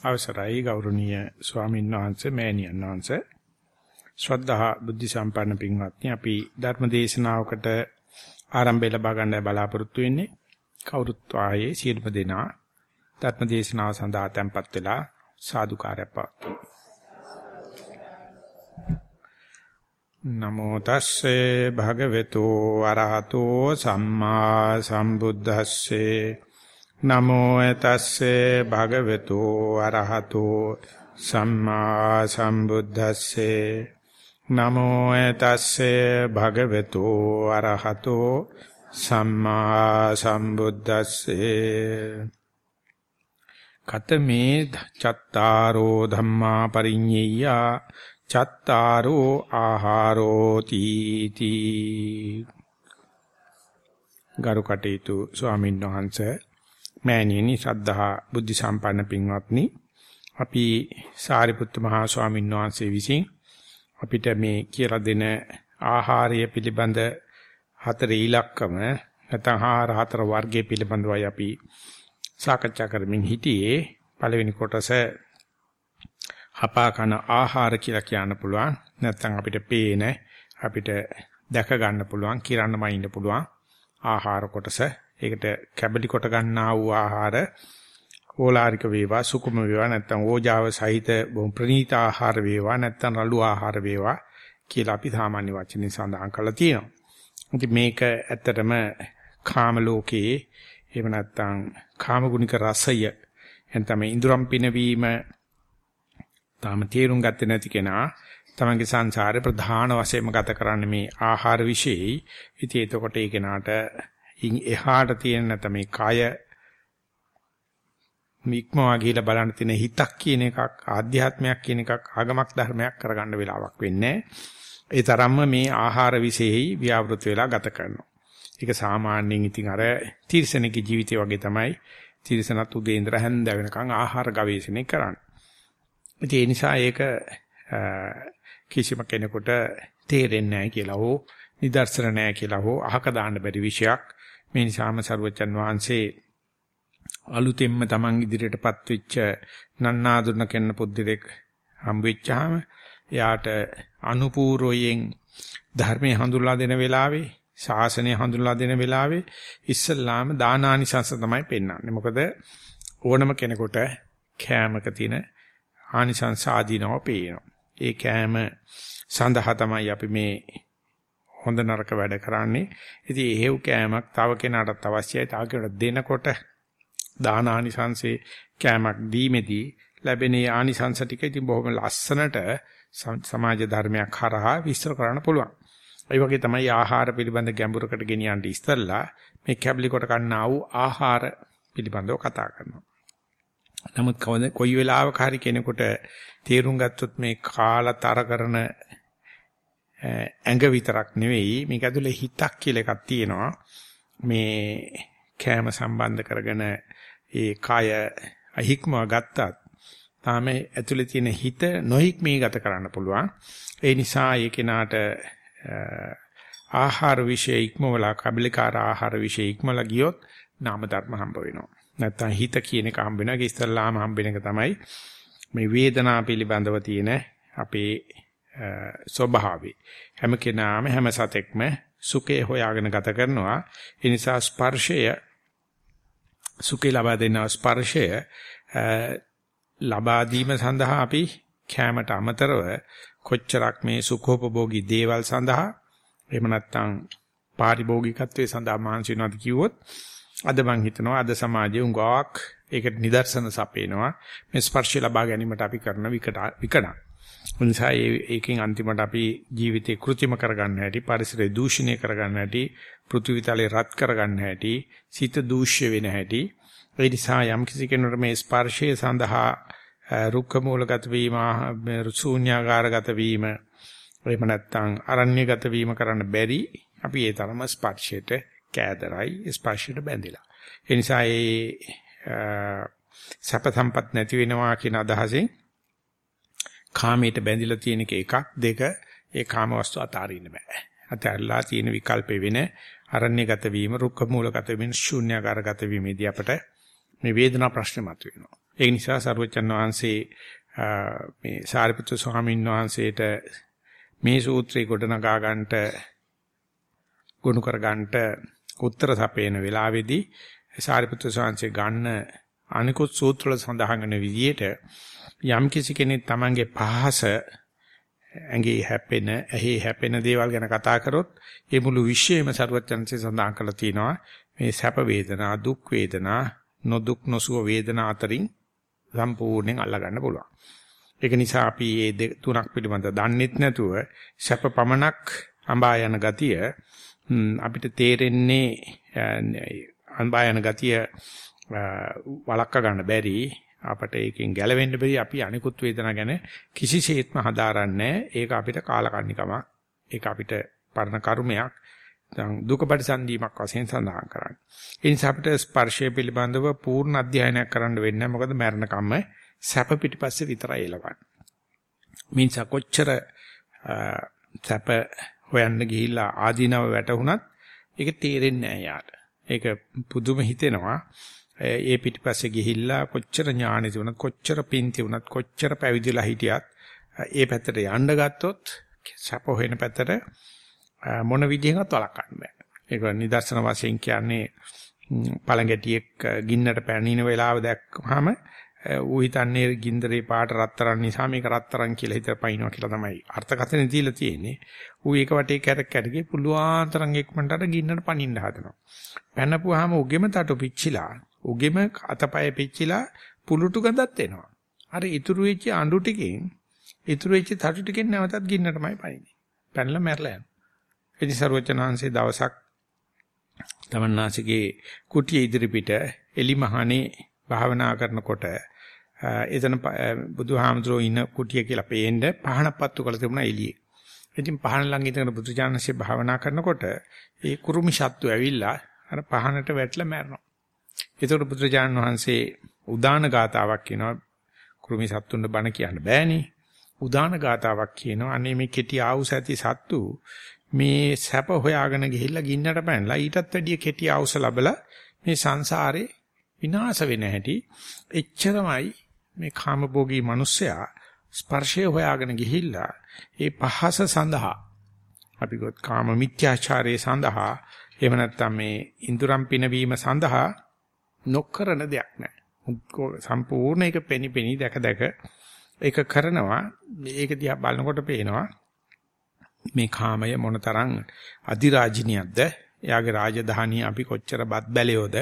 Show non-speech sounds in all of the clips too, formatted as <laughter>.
අවසරයි ගෞරවනීය ස්වාමීන් වහන්සේ මෑණියන් වහන්සේ. ශ්‍රද්ධා බුද්ධ සම්පන්න පින්වත්නි අපි ධර්ම දේශනාවකට ආරම්භය ලබා ගන්න බලාපොරොත්තු වෙන්නේ කවුරුත් ආයේ සියලුම දෙනා ධර්ම දේශනාව සඳහා tempත් වෙලා සාදුකාරය පවතුමු නමෝ තස්සේ භගවතු අරහතෝ සම්මා සම්බුද්දස්සේ නමෝ තස්සේ භගවතු අරහතෝ සම්මා සම්බුද්දස්සේ. නමෝ තස්සේ භගවතු අරහතෝ සම්මා සම්බුද්දස්සේ. කතමේ චත්තාරෝ ධම්මා පරිඤ්ඤය චත්තාරෝ ආහාරෝ තීති. ගරු කටයුතු ස්වාමීන් වහන්සේ මෑණියනි ශ්‍රද්ධා බුද්ධ සම්පන්න පින්වත්නි අපි සාරිපුත්ත මහා ස්වාමීන් වහන්සේ විසින් අපිට මේ කියලා දෙන ආහාරය පිළිබඳ හතර ඉලක්කම නැත්නම් ආහාර හතර වර්ගයේ පිළිබඳවයි අපි සාකච්ඡා කරමින් හිටියේ. පළවෙනි කොටස හපා කන ආහාර කියලා කියන්න පුළුවන්. නැත්නම් අපිට පේන අපිට දැක ගන්න පුළුවන් කිරන්නම ඉන්න පුළුවන්. ආහාර කොටස ඒකට කැබලි කොට ගන්නා වූ ආහාර ඕලාරික වේවා සුකුම වේවා නැත්නම් ඕජාව සහිත බොහොම ප්‍රණීත ආහාර වේවා නැත්නම් රළු ආහාර වේවා කියලා අපි සාමාන්‍ය වචනින් සඳහන් කරලා තියෙනවා. ඉතින් මේක ඇත්තටම කාම ලෝකයේ එහෙම නැත්නම් කාම ගුණික රසය එතන ඉඳුරම් පිනවීම තාම තේරුම් ගත්තේ නැති කෙනා තමන්ගේ සංසාරේ ප්‍රධාන වශයෙන්ම ගත කරන්නේ මේ ආහාර විශේෂයි. ඉතින් එතකොට ඒ කෙනාට ඉන් එහාට තියෙන නැත්නම් මේ කය මික්මවා ගිහිලා බලන්න තියෙන හිතක් කියන එකක් ආධ්‍යාත්මයක් කියන එකක් ආගමක් ධර්මයක් කරගන්න වෙලාවක් වෙන්නේ ඒ තරම්ම මේ ආහාර විශේෂයි ව්‍යවෘත වෙලා ගත කරනවා. ඒක සාමාන්‍යයෙන් ඉතින් අර තිරසනෙක ජීවිතය වගේ තමයි තිරසනත් උදේ ඉඳලා හැන්ද වෙනකන් ආහාර ගවේෂණය කරන්නේ. ඒ නිසා ඒක කිසිම කෙනෙකුට තේරෙන්නේ නැහැ කියලා හෝ නිදර්ශන නැහැ කියලා හෝ අහක දාන්න බැරි විෂයක්. මේ නිසාම සරුවචන් වහන්සේ අලුතෙන්ම Taman ඉදිරියටපත් වෙච්ච නන්නාඳුන කෙන්න පුද්දෙක් හම් වෙච්චාම එයාට අනුපූර්වයෙන් ධර්මයේ හඳුල්ලා දෙන වෙලාවේ ශාසනය හඳුන්ලා දෙන වෙලාවේ ඉස්සල්ලාම දානානිසංස තමයි පෙන්වන්නේ. මොකද ඕනම කෙනෙකුට කෑමක තියෙන ආනිසංස ආදීනව පේනවා. ඒ කෑම සඳහා තමයි අපි මේ හොඳ නරක වැඩ කරන්නේ. ඉතින් එහෙව් කෑමක් තව කෙනාටත් අවශ්‍යයි. තව කෙනෙකුට දෙනකොට දාන ආනිසංසේ කෑමක් දීමේදී ලැබෙන ආනිසංස ටික ඉතින් බොහොම ලස්සනට සමාජ ධර්මයක් හරහා විස්තර කරන්න පුළුවන්. ඒ වගේ තමයි ආහාර පිළිබඳ ගැඹුරකට ගෙනියන්න ඉස්සෙල්ලා මේ කැබලි කොට ගන්නා වූ ආහාර පිළිබඳව කතා කරනවා. නමුත් කොයි වෙලාවක හරි කෙනෙකුට තේරුම් ගත්තොත් මේ කාලතර කරන ඇඟ විතරක් නෙවෙයි මේක ඇතුලේ හිතක් කියලා එකක් තියෙනවා. මේ කෑම සම්බන්ධ කරගෙන ඒ කය අහික්ම ගත්තත් තාම ඇතුලේ තියෙන හිත නොහික්මී ගත කරන්න පුළුවන්. ඒ නිසා ඒ කෙනාට ආහාර විශේෂ ඉක්මවලා කබලිකාර ආහාර විශේෂ ඉක්මලා ගියොත් නාම ධර්ම හම්බ වෙනවා. නැත්තම් හිත කියන එක හම්බ වෙනවා. ඒක ඉස්සල්ලාම හම්බ වෙන එක තමයි මේ වේදනාව පිළිබඳව තියෙන අපේ ස්වභාවය හැම කෙනාම හැම සතෙක්ම සුඛේ හොයාගෙන ගත කරනවා. ඒ නිසා ස්පර්ශය සුඛේ ලබා දෙන ස්පර්ශය ලබා දීම සඳහා අපි කැමට අමතරව කොච්චරක් මේ සුඛෝපභෝගී දේවල් සඳහා එහෙම නැත්නම් පාරිභෝගිකත්වයේ සඳහා මහන්සි වෙනවද කිව්වොත් අද මං හිතනවා අද සමාජයේ උඟාවක් ඒකට නිදර්ශන සපේනවා මේ ස්පර්ශය ලබා ගැනීමට අපි කරන විකට විකඩ. නිසා ඒකෙන් අන්තිමට අපි ජීවිතේ કૃත්‍රිම කරගන්න හැටි පරිසරය දූෂණය කරගන්න හැටි පෘථිවිතලේ රත් කරගන්න හැටි සිත දූෂ්‍ය වෙන හැටි ඒ නිසා යම් කිසි කෙනෙකුට මේ ස්පර්ශය සඳහා රුක්ක මූලගත වීම ශූන්‍යාකාරගත වීම එහෙම නැත්නම් අරණ්‍යගත වීම කරන්න බැරි අපි ඒ තරම ස්පර්ශයට කෑදරයි ස්පර්ශයට බැඳිලා. ඒ නිසා ඒ සැප සම්පත් නැති වෙනවා කියන අදහසෙන් කාමයට බැඳිලා තියෙන එක එකක් දෙක ඒ කාම වස්තු අතාරින්න බෑ. අතහැරලා තියෙන විකල්ප වෙන අරණ්‍යගත වීම, රුක්ක මූලගත වීම, ශූන්‍යකාරගත වීමේදී අපට මේ වේදනා ප්‍රශ්නේ මතුවෙනවා. ඒ නිසා සරුවචන් වහන්සේ මේ සාරිපුත්‍ර ස්වාමීන් වහන්සේට මේ සූත්‍රය ගොඩනගා ගන්නට ගොනු කර ගන්නට උත්තර සපේන වෙලාවේදී සාරිපුත්‍ර ස්වාමීන් ගන්න අනිකුත් සූත්‍රවල සඳහන් වෙන විදිහට යම් කිසි කෙනෙක් Tamange පහස ඇඟේ හැපෙන, ඇහි හැපෙන දේවල් ගැන කතා කරොත් ඒ මුළු විශ්වයම සරුවචන්සේ සඳහන් කරලා තියෙනවා මේ සැප වේදනා, දුක් වේදනා, නොදුක් නොසුව වේදනා අතරින් සම්පූර්ණයෙන් අල්ලා ගන්න පුළුවන්. ඒක නිසා අපි මේ තුනක් පිළිබඳ දන්නෙත් නැතුව සැප පමණක් අඹා යන ගතිය අපිට තේරෙන්නේ අඹා යන ගතිය වළක්වා ගන්න බැරි අපට ඒකෙන් ගැලවෙන්න බැරි අපි අනිකුත් වේදනා ගැන කිසිසේත්ම හදාරන්නේ ඒක අපිට කාලකන්නිකමක් ඒක අපිට පරණ කර්මයක් දැන් දුක පරිසන්දීමක් වශයෙන් සඳහන් කරන්නේ. ඒ නිසා අපිට ස්පර්ශය පිළිබඳව පූර්ණ අධ්‍යයනයක් කරන්න වෙන්නේ මොකද මරණ කම්ම සැප පිටිපස්සේ විතරයි එලවන්නේ. මිනිසා කොච්චර සැප හොයන්න ගිහිල්ලා ආදීනව වැටුණත් ඒක තේරෙන්නේ නැහැ යාට. ඒක පුදුම හිතෙනවා. ඒ පිටිපස්සේ ගිහිල්ලා කොච්චර ඥානෙ තිබුණත් කොච්චර පින් තිබුණත් කොච්චර පැවිදිලා හිටියත් ඒ පැත්තට යන්න ගත්තොත් සැප හොයන පැත්තට මොන විදිහකට වළක්වන්න බෑ. ඒක නිදර්ශන වශයෙන් කියන්නේ පළඟැටියෙක් ගින්නට පැනින වෙලාව දැක්කම ඌ හිතන්නේ ගින්දරේ පාට රත්තරන් නිසා මේක රත්තරන් කියලා හිතලා පයින්නවා කියලා තමයි අර්ථකථන දීලා තියෙන්නේ. ඌ ඒක වටේ කැරක් කැරගේ පුළුවන් තරම් ඉක්මනට අර ගින්නට පනින්න හදනවා. පැනපුවාම උගෙම තටු පිච්චිලා උගෙම අතපය පිච්චිලා පුලුටු ගඳක් එනවා. අර ඉතුරු වෙච්ච අඬු ටිකෙන් ඉතුරු වෙච්ච තටු ටිකෙන් නැවතත් ගින්නටමයි පනින්නේ. පැනලා මැරලා යනවා. එනි සර්වචනාංශේ දවසක් තමන්නාසිගේ කුටිය ඉදිරිපිට එලිමහනේ භාවනා කරනකොට එතන බුදුහාමුදුරුවෝ ඉන්න කුටිය කියලා පේන්න පහනක් පත්තු කරලා තිබුණා එළියේ. ඉතින් පහන ළඟ ඉඳගෙන බුදුජානකසේ භාවනා කරනකොට ඒ කුරුමි සත්තු ඇවිල්ලා අර පහනට වැටලා මැරෙනවා. ඒතකොට බුදුජානක වහන්සේ උදාන ගාතාවක් කියනවා කුරුමි සත්තුන්ට බණ කියන්න බෑනේ. උදාන ගාතාවක් කියනවා අනේ මේ කෙටි ආවුස ඇති සත්තු මේ සැප හොයාගෙන ගිහිල්ලා ගින්නට පැනලා ඊටත් වැඩිය කෙටි ආවුස ලැබලා මේ සංසාරේ විනාශ වෙන හැටි එච්චරමයි මේ කාමභෝගී මිනිස්සයා ස්පර්ශය හොයාගෙන ගිහිල්ලා ඒ පහස සඳහා අපි ගොත් කාම මිත්‍යාචාරයේ සඳහා එහෙම නැත්නම් මේ ඉඳුරම් පිනවීම සඳහා නොකරන දෙයක් නැහැ. සම්පූර්ණ එක පෙනි පෙනි දැක දැක ඒක කරනවා ඒක දිහා බලනකොට පේනවා මේ කාමය මොනතරම් අධිරාජිනියක්ද එයාගේ රාජධානිය අපි කොච්චර බත් බැලියොද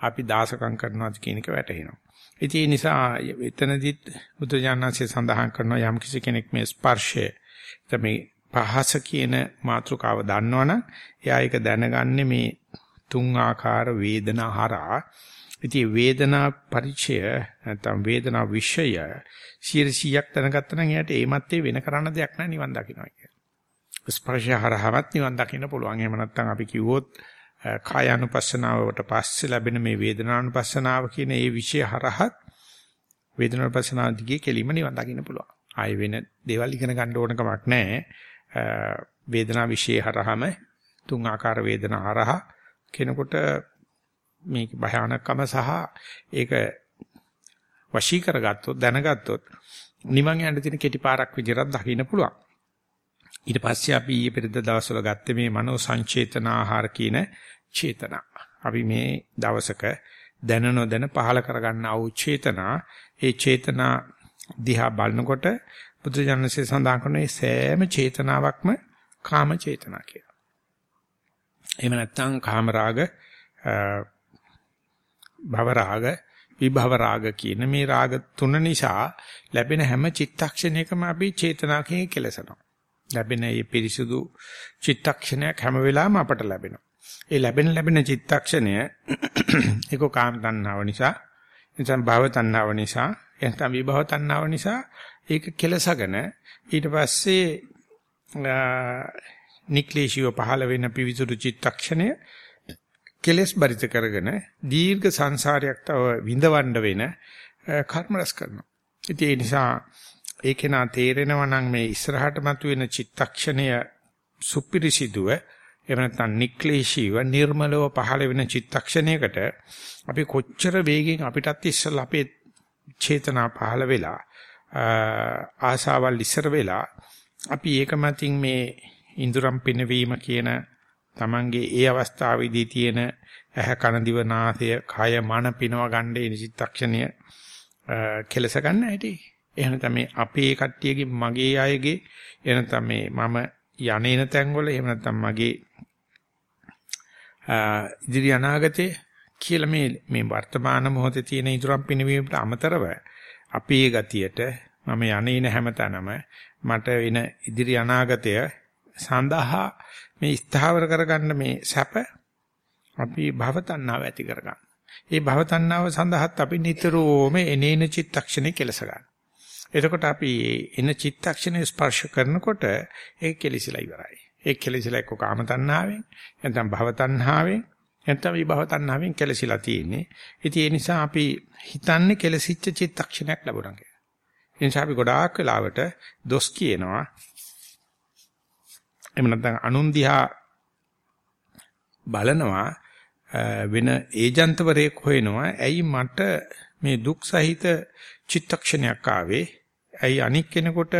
අපි දාසකම් කරනවාද කියන එක වැටහෙනවා. ඉතින් ඒ නිසා එතනදිත් බුදුජානනාංශය සඳහන් කරනවා යම් කිසි කෙනෙක් මේ ස්පර්ශය තමයි පහස කියන මාතෘකාව දන්නවනම් එයා ඒක දැනගන්නේ මේ තුන් ආකාර වේදනා හරහා ඉතින් වේදනා පරිචය නැත්නම් වේදනා විෂය 100ක් දැනගත්තා නම් එයාට ඒ මැත්තේ වෙන කරන්න දෙයක් නැහැ නිවන් දකින්නයි කියන්නේ. ස්පර්ශය හරහාවත් නිවන් දකින්න පුළුවන්. එහෙම නැත්නම් අපි කිව්වොත් කායානුපස්සනාවට පස්සේ ලැබෙන මේ වේදනානුපස්සනාව කියන ඒ විෂය හරහත් වේදනානුපස්සනාව දිගේ කෙලිම නිවන් දකින්න පුළුවන්. ආයෙ වෙන දේවල් ඉගෙන ගන්න ඕන කමක් නැහැ. වේදනා විෂය හරහම තුන් ආකාර වේදනා හරහා කෙනෙකුට මේක භයානකම සහ ඒක වශී කරගත්තොත් දැනගත්තොත් නිවන් යන්න තියෙන කෙටි පාරක් විදිහට දකින්න පුළුවන්. ඊට පස්සේ අපි ඊයේ පෙරේද දවස්වල ගත්තේ මේ මනෝ සංචේතන ආහාර කියන චේතනා. අපි මේ දවසක දැන නොදැන පහල කරගන්න ආ චේතනා, ඒ චේතනා දිහා බලනකොට බුදුජානකසේ සඳහන් කරන මේ සෑම චේතනාවක්ම කාම චේතනා කියලා. එහෙම නැත්නම් කාම රාග, භව රාග, විභව රාග කියන මේ රාග තුන නිසා ලැබෙන හැම චිත්තක්ෂණයකම අපි චේතනාකේ කෙලසනවා. ලැබෙන මේ පිරිසුදු චිත්තක්ෂණයක් හැම වෙලාවෙම අපට ලැබෙනවා. ඒ ලැබෙන ලැබෙන චිත්තක්ෂණය <clears throat> ඒක කාම තණ්හාව නිසා, එතන භව තණ්හාව නිසා, එතන විභව තණ්හාව නිසා ඒක කෙලසගෙන ඊට පස්සේ නික්ලේශීව පහළ වෙන පිවිසුදු චිත්තක්ෂණය කෙලස් බරිත කරගෙන දීර්ඝ සංසාරයක් තව විඳවන්න වෙන කර්ම රැස් කරනවා. ඉතින් ඒ නිසා ඒකේ නා තේරෙනවා නම් මේ ඉස්සරහට මතුවෙන චිත්තක්ෂණය සුපිරිසිදුව එහෙම නැත්නම් නික්ලේශීව නිර්මලව පහළ වෙන චිත්තක්ෂණයකට අපි කොච්චර වේගෙන් අපිටත් ඉස්සලා අපේ චේතනා පහළ වෙලා ආසාවල් ඉස්සර වෙලා අපි ඒක මතින් මේ ඉඳුරම් පිනවීම කියන Tamange ඒ අවස්ථාවේදී තියෙන ඇහ කන දිව නාසය කය මන පිනව ගන්නේ නිචිත්තක්ෂණය කෙලස ගන්න ඇති. එහෙම තමයි අපේ කට්ටියගේ මගේ අයගේ එහෙම තමයි මම යන්නේන තැන්වල එහෙම නැත්නම් මගේ ඉදිරි අනාගතේ කියලා මේ මේ වර්තමාන මොහොතේ තියෙන ඉදurang පිනවීමට අමතරව අපේ ගතියට මම යන්නේන හැමතැනම මට වෙන ඉදිරි අනාගතය සඳහා මේ ස්ථාවර කරගන්න මේ සැප අපි භවතණ්ණාව ඇති කරගන්න. ඒ භවතණ්ණාව සඳහාත් අපි නිතරම එනේන චිත්තක්ෂණේ කෙලස ගන්න. එතකොට අපි එන චිත්තක්ෂණය ස්පර්ශ කරනකොට ඒක කෙලිසිලා ඉවරයි. ඒක කෙලිසිලා එක්ක කාම තණ්හාවෙන් නැත්නම් භව තණ්හාවෙන් නැත්නම් විභව තණ්හාවෙන් කෙලිසිලා තියෙන්නේ. ඉතින් ඒ නිසා අපි හිතන්නේ කෙලසිච්ච චිත්තක්ෂණයක් ලැබුණා කියලා. ඒ නිසා අපි ගොඩාක් වෙලාවට දොස් කියනවා. එහෙම නැත්නම් අනුන් දිහා බලනවා වෙන ඒජන්තවරයෙක් හොයනවා. ඇයි මට මේ දුක් සහිත චිත්තක්ෂණයක් ආවේ ඇයි අනික් කෙනෙකුට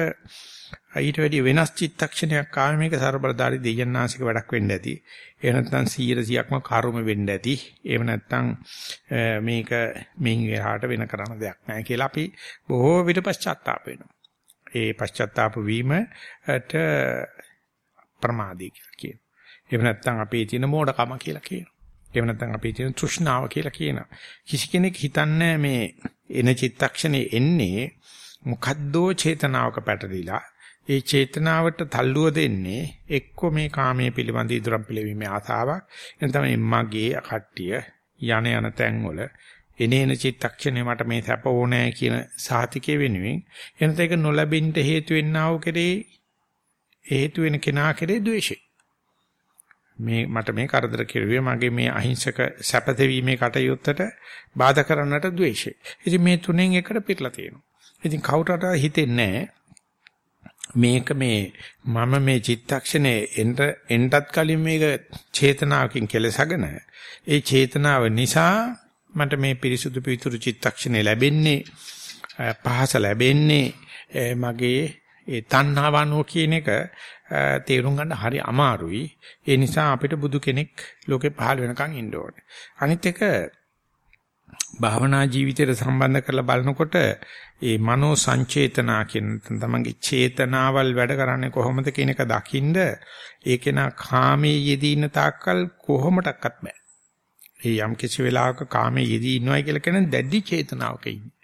ඊට වැඩි වෙනස් චිත්තක්ෂණයක් ආවේ මේක ਸਰබලදාරි දෙයන්නාසික වැඩක් වෙන්න ඇති. එහෙම නැත්නම් 100%ක්ම කර්ම වෙන්න ඇති. එහෙම නැත්නම් මේක මින් එහාට වෙන කරන දෙයක් නැහැ කියලා අපි බොහෝ විට පශ්චාත්තාප වෙනවා. ඒ පශ්චාත්තාප වීමට ප්‍රමාදී කියලා කියනවා. එහෙම නැත්නම් අපේ තියෙන මෝඩකම කියලා කියනවා. එහෙම නැත්නම් අපේ තියෙන තෘෂ්ණාව කියලා කියනවා. කිසි කෙනෙක් හිතන්නේ මේ එන චිත්තක්ෂණේ එන්නේ මොකද්දෝ චේතනාවක පැටලිලා ඒ චේතනාවට තල්ලුව දෙන්නේ එක්ක මේ කාමයේ පිළිබඳ ඉදරම් පිළිවීමේ ආසාවක් එතන මගේ කට්ටිය යන යන තැන්වල එනේන චිත්තක්ෂණය මට මේ සැප ඕනෑ කියන සාතිකේ වෙනුවෙන් එනත ඒක නොලැබෙන්න හේතු වෙන්නා වූ කෙරේ හේතු වෙන කෙනා කෙරේ ද්වේෂය මේ මට මේ කරදර කෙරුවේ මගේ මේ අහිංසක සැපතෙවීමේ කටයුත්තට බාධා කරන්නට ද්වේෂය. ඉතින් මේ තුනෙන් එකට පිටලා තියෙනවා. ඉතින් කවුරුට හිතෙන්නේ මේක මේ මම මේ චිත්තක්ෂණේ එන්ට එන්ටත් කලින් මේක චේතනාවකින් කෙලසගෙන ඒ චේතනාව නිසා මට මේ පිරිසුදු පිවිතුරු චිත්තක්ෂණේ ලැබෙන්නේ පහස ලැබෙන්නේ මගේ ඒ තණ්හාවනෝ කියන එක තේරුම් ගන්න හරි අමාරුයි. ඒ නිසා අපිට බුදු කෙනෙක් ලෝකේ පහළ වෙනකන් ඉන්න ඕනේ. අනිත් එක භාවනා ජීවිතයට සම්බන්ධ කරලා බලනකොට ඒ මනෝ සංචේතනා කියන තමන්ගේ චේතනාවල් වැඩ කරන්නේ කොහොමද කියන එක දකින්ද ඒකේන කාමයේ යෙදී ඉන්න තාක්කල් කොහොමඩක්වත් බෑ. ඒ යම් කිසි වෙලාවක කාමයේ යෙදී ඉන්නවයි කියලා කියන දැඩි චේතනාවක ඉන්නේ.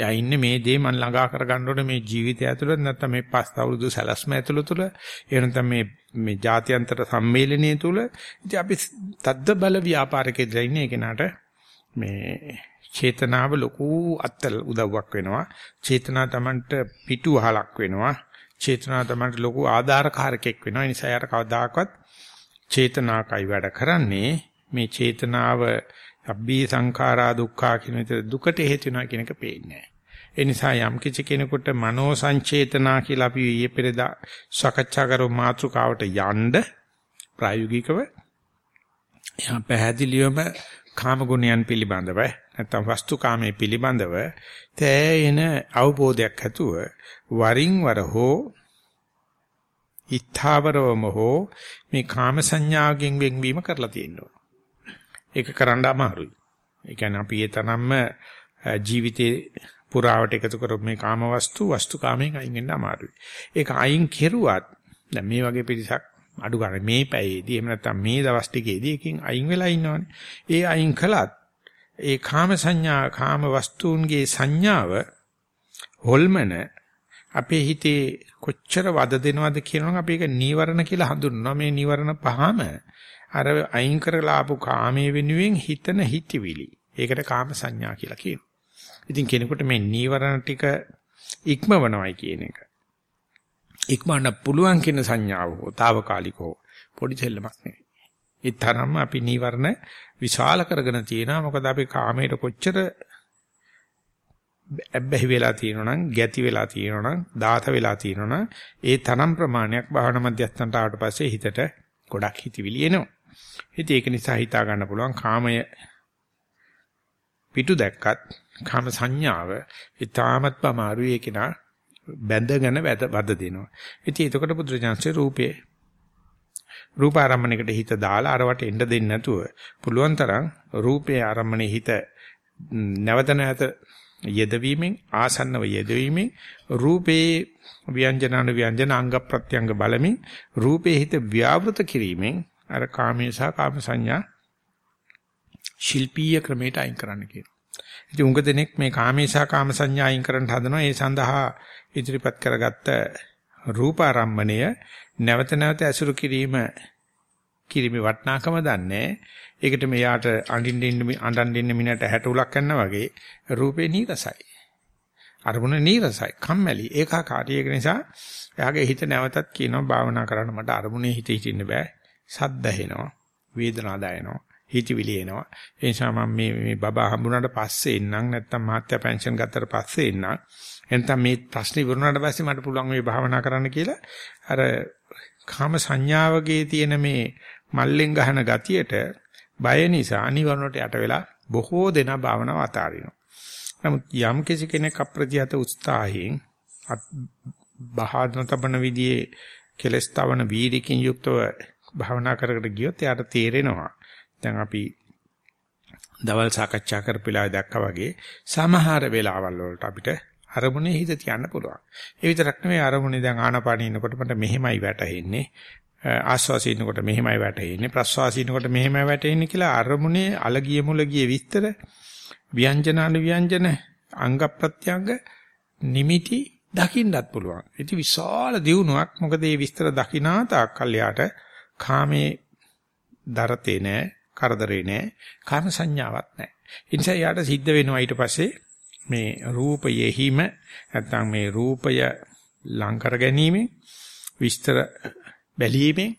එයා ඉන්නේ මේ දේ මම ළඟා කරගන්න ඕනේ මේ ජීවිතය ඇතුළත නැත්නම් මේ පස් අවුරුදු සැලැස්ම ඇතුළත තුල එහෙම නැත්නම් මේ මේ ජාත්‍යන්තර සම්මේලනයේ තුල ඉතින් අපි තද්ද බල ව්‍යාපාරිකයෙක් ඉන්නේ කෙනාට මේ චේතනාව ලොකු අත්තල් උදව්වක් වෙනවා. චේතනා Tamanට පිටු වහලක් වෙනවා. චේතනා Tamanට ලොකු ආධාරකාරකයක් වෙනවා. ඒ නිසා යාට කවදාකවත් චේතනාකයි වැඩ කරන්නේ. මේ චේතනාව අබ්බී සංඛාරා දුක්ඛා කියන විතර දුකට හේතු වෙනවා කියන එක පේන්නේ නැහැ. ඒ නිසා යම් කිසි කෙනෙකුට මනෝ සංචේතනා කියලා අපි ඊයේ පෙරදා සාකච්ඡා කරපු මාතෘකාවට යන්න ප්‍රායෝගිකව එහා පැහැදිලිවම කාම ගුණයන් පිළිබඳව නැත්නම් වස්තු කාමයේ පිළිබඳව තෑයෙන අවබෝධයක් ඇතුව වරින් වර හෝ ඊථාවරවම හෝ මේ කාම සංඥාවෙන් වෙන්වීම කරලා තියෙනවා. ඒක කරන්න අමාරුයි. ඒ කියන්නේ අපි ඒ තරම්ම ජීවිතේ පුරාවට එකතු කරපු මේ කාම වස්තු වස්තු කාමයෙන් අයින් වෙන්න අමාරුයි. ඒක අයින් කෙරුවත් දැන් මේ වගේ පිරිසක් අඩු ගන්න මේ පැයේදී එහෙම නැත්නම් මේ දවස් ටිකේදී එකකින් අයින් වෙලා ඉන්නවනේ. ඒ අයින් කළත් ඒ කාම සංඥා කාම වස්තුන්ගේ සංඥාව හොල්මන අපේ හිතේ කොච්චර වද දෙනවද කියනනම් අපි ඒක නීවරණ කියලා හඳුන්වනවා. මේ නීවරණ පහම අර අයින් කරලා ආපු කාමයේ වෙනුවෙන් හිතන හිතවිලි. ඒකට කාම සංඥා කියලා කියනවා. ඉතින් කෙනෙකුට මේ නීවරණ ටික ඉක්මවනවයි කියන එක. ඉක්මවන්න පුළුවන් කියන සංඥාව හෝ తాවකාලිකව පොඩි දෙල්ලමක් නෙවෙයි. ඒ තරම්ම අපි නීවරණ විශාල කරගෙන තියෙනවා. මොකද අපි කාමයට කොච්චර ඇබ්බැහි වෙලා තියෙනවනම්, ගැති වෙලා තියෙනවනම්, දාත වෙලා තියෙනවනම් ඒ තරම් ප්‍රමාණයක් භාවනා මධ්‍යස්ථානට ආවට පස්සේ හිතට ගොඩක් හිතවිලි එනවා. ඉතින් ඒක නිසා හිතා ගන්න පුළුවන් කාමය පිටු දැක්කත් කාම සංඥාව ඊටමත් පමාරුයි ඒක නා බැඳගෙන වද දෙනවා. ඉතින් එතකොට බුදුරජාන්සේ රූපේ රූප ආරම්මණයකට හිත දාලා අරවට එන්න දෙන්නේ නැතුව පුළුවන් තරම් රූපේ ආරම්මණය හිත නැවත නැවත යෙදවීමෙන් ආසන්නව යෙදවීමෙන් රූපේ ව්‍යංජනාන ව්‍යංජන අංග ප්‍රත්‍යංග බලමින් රූපේ හිත ව්‍යාවෘත කිරීමෙන් අර කාමයේ සහ කාම සංඥා ශිල්පීය ක්‍රමයට අයින් කරන්න කියනවා. ඉතින් උඟ දෙනෙක් මේ කාමයේ සහ කාම සංඥා අයින් කරන්න හදනවා. ඒ සඳහා ඉදිරිපත් කරගත්ත රූපාරම්මණය නැවත නැවත ඇසුරු කිරීම කිරීමේ වටිනාකම දන්නේ. ඒකට මෙයාට අඬින්න ඉන්න අඬන් ඉන්න මිනිහට 60 උලක් කරනවා වගේ රූපේ නීරසයි. අරමුණ නීරසයි, කම්මැලි, ඒකාකාරී. ඒක නිසා එයාගේ හිත නැවතත් කියනවා භාවනා කරන්න මට අරමුණේ හිත හිටින්න බෑ. සද්ද ඇහෙනවා, වේදනා දැනෙනවා, හිතවිලි එනවා. ඒ නිසා මම මේ මේ බබා හම්බුනාට පස්සේ එන්නම් නැත්තම් මහත්ය පෙන්ෂන් ගත්තට පස්සේ එන්නම්. එතන මේ ප්‍රශ්නේ ඉවරුනාට පස්සේ මට පුළුවන් මේ භාවනා කරන්න කියලා අර කාම සංඥාවගේ තියෙන මේ මල්ලෙන් ගහන ගතියට බය නිසා අනිවරණට යට වෙලා බොහෝ දෙනා භාවනාව අතාරිනවා. නමුත් යම් කිසි කෙනෙක් අප්‍රතිහත උත්සාහයෙන් බහාදන තබන විදිහේ කෙලස් තවන වීරිකින් යුක්තව භාවනා කරකට ගියොත් එයාට තේරෙනවා. දැන් අපි දවල් සාකච්ඡා කරපිලා දැක්කා වගේ සමහර වෙලාවල් වලට අපිට අරමුණේ හිත තියන්න පුළුවන්. ඒ විතරක් නෙවෙයි අරමුණේ දැන් ආනාපානිය ඉන්නකොට මට මෙහෙමයි වැටෙන්නේ. ආස්වාසී ඉන්නකොට මෙහෙමයි වැටෙන්නේ. ප්‍රස්වාසී ඉන්නකොට මෙහෙමයි වැටෙන්නේ කියලා අරමුණේ අලගිය මුලගිය විස්තර ව්‍යංජනාන ව්‍යංජන අංග ප්‍රත්‍යංග නිමිති දකින්නත් පුළුවන්. ඉතින් විශාල දියුණුවක්. මොකද මේ විස්තර දකිනා තාක්කල් යාට කාමේ දරතේ නෑ, කරදරේ නෑ, කාම සංඥාවක් නෑ. ඒ නිසා යාට සිද්ධ වෙනවා ඊට පස්සේ මේ රූපයෙහිම නැත්නම් මේ රූපය ලං කර ගැනීමෙන් විස්තර බැලීමෙන්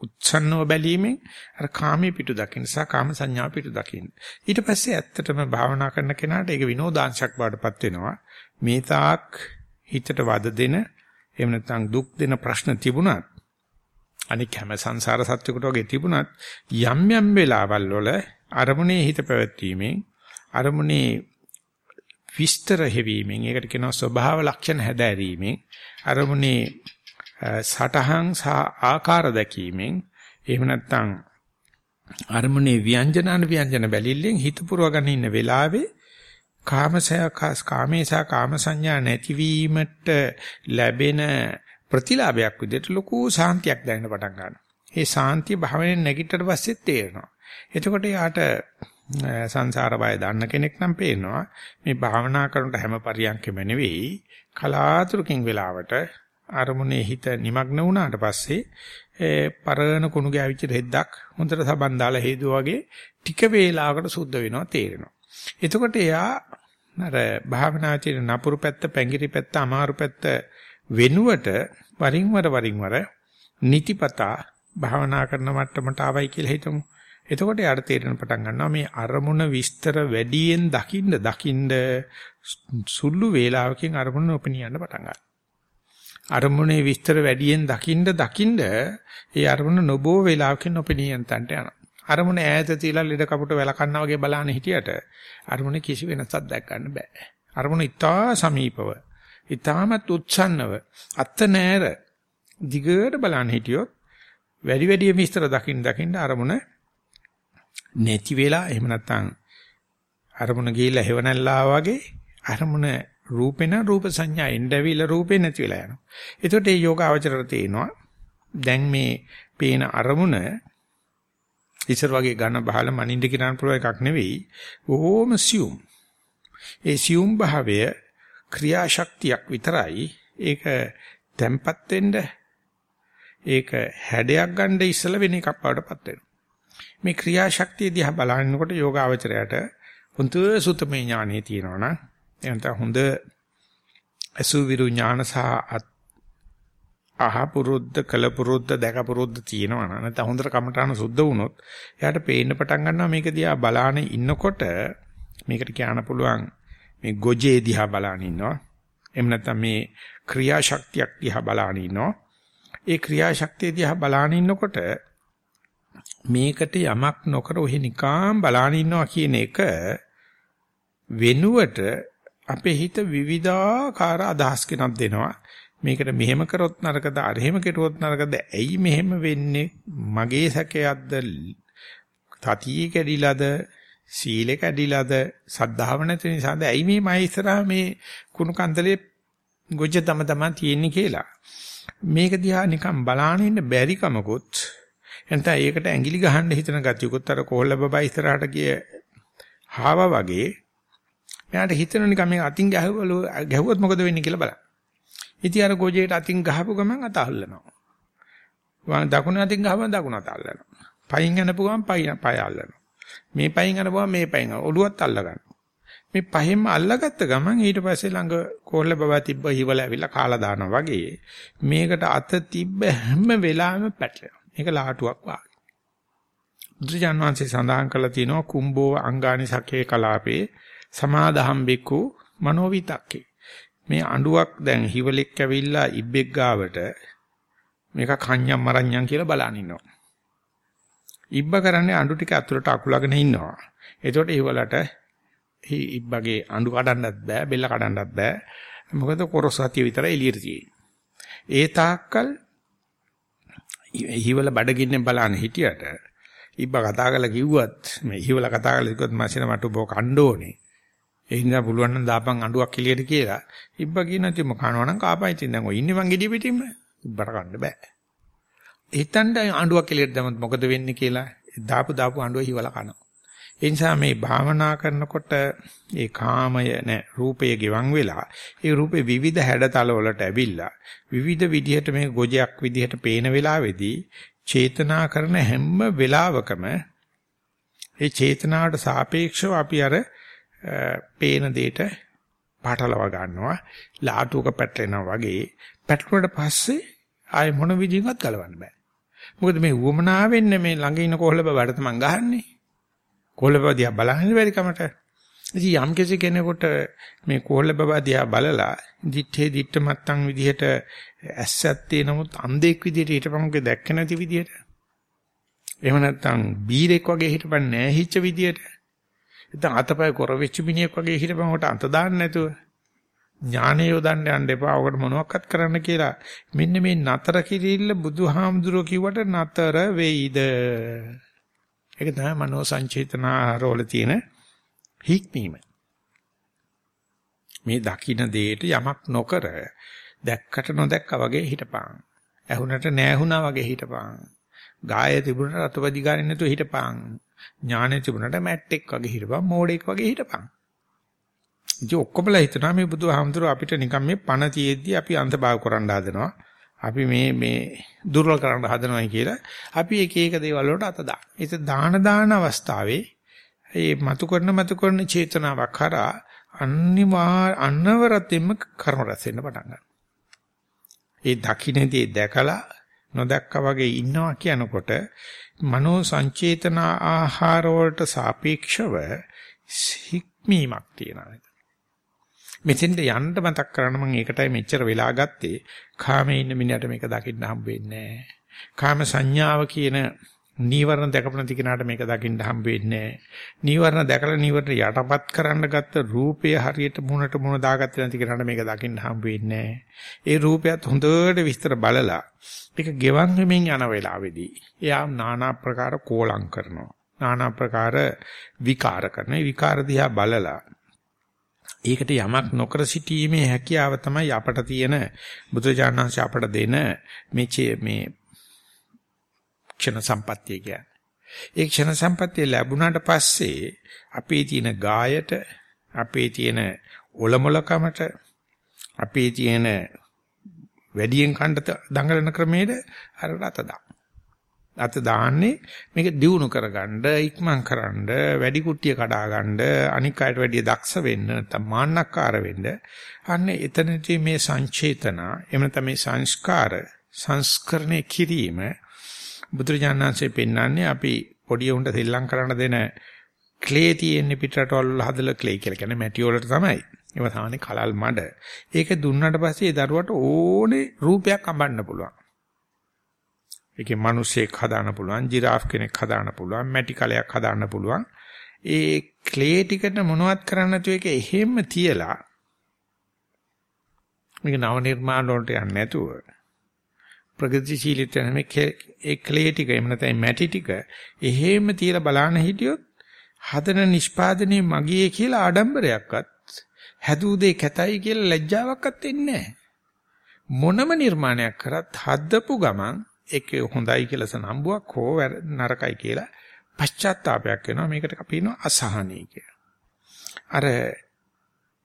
උච්ඡන්නව බැලීමෙන් අර කාමයේ පිටු දකින්න සහ කාම සංඥා පිටු දකින්න. ඊට පස්සේ ඇත්තටම භාවනා කරන කෙනාට ඒක විනෝදාංශයක් බවටපත් වෙනවා. මේ තාක් හිතට වද දෙන එහෙම නැත්නම් දුක් දෙන ප්‍රශ්න තිබුණත් අනික හැම සංසාර සත්‍යකට වගේ තිබුණත් යම් යම් වෙලාවල් වල අරමුණේ හිත පැවැත්වීමෙන් අරමුණේ විස්තර හැවීමෙන් ඒකට කියනවා ස්වභාව ලක්ෂණ හැදෑරීමෙන් අරමුණේ සටහන් සහ ආකාර දැකීමෙන් එහෙම නැත්නම් අරමුණේ ව්‍යංජනාන ව්‍යංජන බැලිල්ලෙන් හිත පුරවගෙන ඉන්න වෙලාවේ කාමසය කාමේසා කාම සංඥා නැතිවීමට ලැබෙන ප්‍රතිලාභයක් විදිහට ලොකු සාන්තියක් දැනෙන්න පටන් ගන්නවා. ඒ සාන්තිය භාවනෙන් නැගිටට පස්සේ තේරෙනවා. එතකොට යාට සංසාර බය දන්න කෙනෙක් නම් පේනවා මේ භාවනා කරනට හැම පරියන්කෙම නෙවෙයි කලාතුරකින් වෙලාවට අරමුණේ හිත নিমগ্ন වුණාට පස්සේ ඒ පරණ කුණු ගෑවිච්ච රෙද්දක් හොඳට සබන් දාලා හේදුව වගේ ටික වේලාවකට සුද්ධ වෙනවා තේරෙනවා. එතකොට එයා අර භාවනාවේ තියෙන නපුරු පැත්ත, පැංගිරි පැත්ත, අමාරු පැත්ත වෙනුවට වරින් වර වරින් වර නිතිපතා භාවනා කරන මට්ටමට ආවයි කියලා හිතමු. එතකොට යාට තේරෙන පටන් ගන්නවා මේ අරමුණ විස්තර වැඩියෙන් දකින්න දකින්න සුළු වේලාවකින් අරමුණ නොපෙනියන්න පටන් ගන්නවා. අරමුණේ විස්තර වැඩියෙන් දකින්න දකින්න ඒ අරමුණ නොබෝ වේලාවකින් නොපෙනියන් තන්ට යනවා. අරමුණ ඈත තියලා ලෙඩ කපුට වැලකන්නා වගේ බලන හිටියට අරමුණ කිසි වෙනසක් දැක් ගන්න බෑ. අරමුණ ඉතා සමීපව, ඉතාමත් උච්ඡන්නව, අත්ත නෑර දිගට බලන හිටියොත් වැඩි වැඩි විස්තර දකින්න දකින්න අරමුණ නැති වෙලා එහෙම නැත්නම් අරමුණ ගිහිල්ලා හෙවණල්ලා වගේ අරමුණ රූපේන රූප සංඥා එන්නවිල රූපේ නැති වෙලා යනවා. එතකොට මේ යෝග අවචරයට තේනවා දැන් මේ පේන අරමුණ ඉස්සර වගේ ඝන බහල මනින්ද කිරන්න පුළුවන් එකක් නෙවෙයි. බොහොම සියුම්. ඒ සියුම් භාවය ක්‍රියාශක්තියක් විතරයි. ඒක තැම්පත් වෙන්න ඒක හැඩයක් ගන්න ඉස්සල වෙන එකක් වඩටපත් වෙනවා. මේ ක්‍රියාශක්තිය දිහා බලනකොට යෝගාවචරයට හොඳ සුතමේ ඥානෙ තියෙනවා නම් එනත හොඳ අසුවිරු ඥාන සහ අහපුරුද්ද කලපුරුද්ද දැකපුරුද්ද තියෙනවා නම් නැත්නම් හොඳට කමඨාන සුද්ධ වුණොත් එයාට පේන්න පටන් ගන්නවා මේක දිහා බලාන ඉන්නකොට මේකට කියන්න පුළුවන් මේ ගොජේ දිහා බලාන ඉන්නවා එහෙම නැත්නම් මේ ක්‍රියාශක්තියක් දිහා බලාන ඉන්නවා ඒ ක්‍රියාශක්තිය දිහා බලාන ඉන්නකොට මේකට යමක් නොකර ඔහි නිකාම් බලාන ඉන්නවා කියන එක වෙනුවට අපේ හිත විවිධාකාර අදහස් කෙනක් දෙනවා. මේකට මෙහෙම කරොත් නරකද අර එහෙම කෙරුවොත් නරකද ඇයි මෙහෙම වෙන්නේ මගේ සැකයක්ද තතිය කැඩිලාද සීලෙ කැඩිලාද සද්ධාව නැති නිසාද ඇයි මේ මම ඉස්සරහා මේ කුණු කන්දලේ ගොජ තම තමන් තියෙන්නේ කියලා මේක දිහා නිකන් බලාගෙන ඉන්න බැරි කමකුත් එතන ඒකට ඇඟිලි ගහන්න හිතන ගතියකුත් අර කොල්ල බබා ඉස්සරහට ගිය හාවා වගේ මෙයාට හිතෙන නිකන් මේ අතින් ගැහුවලු ගැහුවොත් මොකද වෙන්නේ කියලා බලන්න. ඉතින් අර ගොජේට අතින් ගහපු ගමන් අත අල්ලනවා. වම් දකුණ අතින් ගහපුවම දකුණ අත අල්ලනවා. පයින් යනපු ගමන් පයින් පය අල්ලනවා. මේ පයින් යනපුවම මේ පයින් ඔළුවත් අල්ල ගන්නවා. මේ පහෙන්ම අල්ලගත්ත ගමන් ඊට පස්සේ ළඟ කොල්ල බබා තිබ්බ හිවල ඇවිල්ලා කාලා දානවා වගේ මේකට අත තිබ්බ හැම වෙලාවෙම පැටලෙනවා. මේක ලාටුවක් වාගේ. බුදුජාන් වහන්සේ සඳහන් කළා තියෙනවා කුම්බෝ අංගානි සකේ කලාපේ සමාදහම් බිකු මනෝවිතක්කේ. මේ අඬුවක් දැන් හිවලෙක් ඇවිල්ලා ඉබ්බෙක් ගාවට මේක කන්‍යම් මරණ්‍යම් කියලා බලන් ඉන්නවා. ඉබ්බ කරන්නේ අඬු ටික අතුලට අකුලගෙන ඉන්නවා. එතකොට හිවලට ඉබ්බගේ අඬු කඩන්නත් බෑ බෙල්ල කඩන්නත් බෑ. මොකද කොරස් සතිය විතර එළියට තියෙන්නේ. ඒ තාක්කල් හිවල බඩගින්නේ බලන්න හිටියට ඉබ්බ කතා කරලා කිව්වත් මේ හිවල කතා කරලා කිව්වත් මාසින මට ඔබ කණ්ඩ ඕනේ. ඒ හින්දා පුළුවන් නම් දාපන් අඬුවක් එළියට කියලා. ඉබ්බ කියනවා ඉතින් කනවා නම් කාපයි ඉතින් දැන් ඔය ඉන්නේ මං ගෙඩිය පිටින්ම. ඉබ්බට කන්න බෑ. හිතන්න අඬුවක් එළියට දැම්මත් මොකද වෙන්නේ කියලා දාපු දාපු අඬුව හිවල කනවා. ඒ නිසා මේ භාවනා කරනකොට ඒ කාමය නැ රූපය ගෙවන් වෙලා ඒ රූපේ විවිධ හැඩතල වලට ඇවිල්ලා විවිධ විදිහට මේ ගොජයක් විදිහට පේන වෙලාවේදී චේතනා කරන හැම වෙලාවකම ඒ චේතනාවට සාපේක්ෂව අපි අර පේන දෙයට පාටලව ගන්නවා ලාටුවක පැටලෙනවා වගේ පැටලුණාට පස්සේ ආය මොන විදිහකට ගලවන්න බෑ මොකද මේ වුමනාවෙන් මේ ළඟ ඉන්න කොහොල්ල බවට මං ගහන්නේ කොහොල්ලබදියා බලන්න බැරි කමට. ඉතින් යම් කිසි කෙනෙකුට මේ කොහොල්ලබදියා බලලා දිත්තේ දිත්ත මත්තන් විදිහට ඇස්සත්තේ නමුත් අන්ධෙක් විදිහට හිටපමුගේ දැක්ක නැති විදිහට. එහෙම නැත්නම් බීරෙක් වගේ හිටපන් නැහැ හිච්ච විදිහට. නැත්නම් අතපය කොර වෙච්ච මිනිහෙක් වගේ හිටපමුකට අත දාන්න නැතුව ඥානය යොදන්න යන්න එපා. ඔකට මොනවක්වත් කරන්න කියලා. මෙන්න මේ නතර කිරිල්ල බුදුහාමුදුරුවෝ කිව්වට නතර වෙයිද? ඒක තමයි මනෝ සංචේතනාරවල තියෙන හික්මීම. මේ දකින්න දෙයට යමක් නොකර දැක්කට නොදැක්කා වගේ හිටපන්. ඇහුනට නෑහුණා වගේ හිටපන්. ගාය තිබුණට රතපදි ගානේ නැතුව හිටපන්. ඥානෙ තිබුණට මැට්ටෙක් වගේ හිටපන්. මෝඩෙක් වගේ හිටපන්. ඉතින් ඔක්කොමලා හිතනවා මේ බුදුහාමුදුරුව අපිට නිකන් මේ පණ තියෙද්දි අපි අන්තභාව කරන්න හදනවා. අපි මේ මේ දුර්වල කරන්න හදනවයි කියලා අපි එක එක දේවල් වලට අත දාන. ඒක දාන දාන අවස්ථාවේ මේ මතු කරන මතු කරන චේතනාවක් කරා අනිවාර්ය අනවරතින්ම කර්ම රැස් වෙන්න පටන් ගන්නවා. ඒ දකින්නදී දැකලා නොදැක්කා වගේ ඉන්නවා කියනකොට මනෝ සංචේතන ආහාර වලට සාපේක්ෂව හික්මීමක් තියෙනවා. මෙතෙන්ට යන්න මතක් කරන්න මම ඒකටයි මෙච්චර වෙලා ගත්තේ. කාමේ ඉන්න මිනිහට මේක දකින්න හම්බ වෙන්නේ නැහැ. කාම සංඥාව කියන නීවරණ දැකපු නැති කෙනාට මේක දකින්න හම්බ වෙන්නේ නැහැ. නීවරණ දැකලා නීවරණ යටපත් කරන්න ගත්ත රූපය හරියට මුණට මුණ දාගත්තේ නැති කෙනාට මේක දකින්න හම්බ වෙන්නේ නැහැ. ඒ රූපයත් හොඳට විස්තර බලලා ඒක ගෙවන් වෙමින් යන වෙලාවේදී එයා নানা ප්‍රකාර කෝලම් කරනවා. নানা ප්‍රකාර විකාර කරනවා. විකාර දිහා බලලා ඒකට යමක් නොකර සිටීමේ හැකියාව තමයි අපට තියෙන බුදුජානනාංශ අපට දෙන මේ මේ ක්ෂණ සම්පත්තිය කියන්නේ. ඒ ක්ෂණ සම්පත්තිය ලැබුණාට පස්සේ අපේ තියෙන ගායට අපේ තියෙන ඔලමුලකමට අපේ තියෙන වැඩියෙන් කණ්ඩ දඟලන ක්‍රමයේද අරකට අත දාන්න. අත දාන්නේ මේක දියුණු කරගන්න ඉක්මන් කරන්න වැඩි කුට්ටිය කඩා ගන්න අනික් අයට වැඩිය දක්ෂ වෙන්න නැත්නම් මාන්නක්කාර වෙන්න අන්න එතනදී මේ සංචේතන එහෙම නැත්නම් මේ සංස්කාර සංස්කරණය කිරීම බුදුරජාණන්සේ පෙන්වන්නේ අපි පොඩි උන්ට සෙල්ලම් කරන්න දෙන ක්ලේ තියෙන පිටරටවල වල හදලා ක්ලේ කියලා කියන්නේ මැටි වලට තමයි. ඒවා සාමාන්‍ය කලල් මඩ. ඒක දුන්නට පස්සේ ඒ දරුවට ඕනේ රූපයක් අඹන්න පුළුවන්. ඒකේ මිනිස්සෙක් හදාන්න පුළුවන්, ජිරාෆ් කෙනෙක් හදාන්න පුළුවන්, මැටි කලයක් හදාන්න පුළුවන්. ඒ ක්ලේ ටිකට මොනවත් කරන්න නැතුව ඒක එහෙම්ම තියලා මේක නව නිර්මාණ වලට යන්නේ නැතුව ප්‍රගතිශීලීත්වය මේ ඒ ක්ලේ ටික එහෙම නැත්නම් මැටි ටික එහෙම තියලා බලන්න හිටියොත් හදන නිෂ්පාදනයේ මගේ කියලා ආඩම්බරයක්වත් හැදූ දෙය කැතයි කියලා ලැජ්ජාවක්වත් එන්නේ මොනම නිර්මාණයක් කරත් හදපු ගමන් ඒක හොඳයි කියලා සනම්බුවක් හෝ නරකයි කියලා පශ්චාත්තාවයක් වෙනවා. මේකට අපි කියනවා අසහනයි කියලා. අර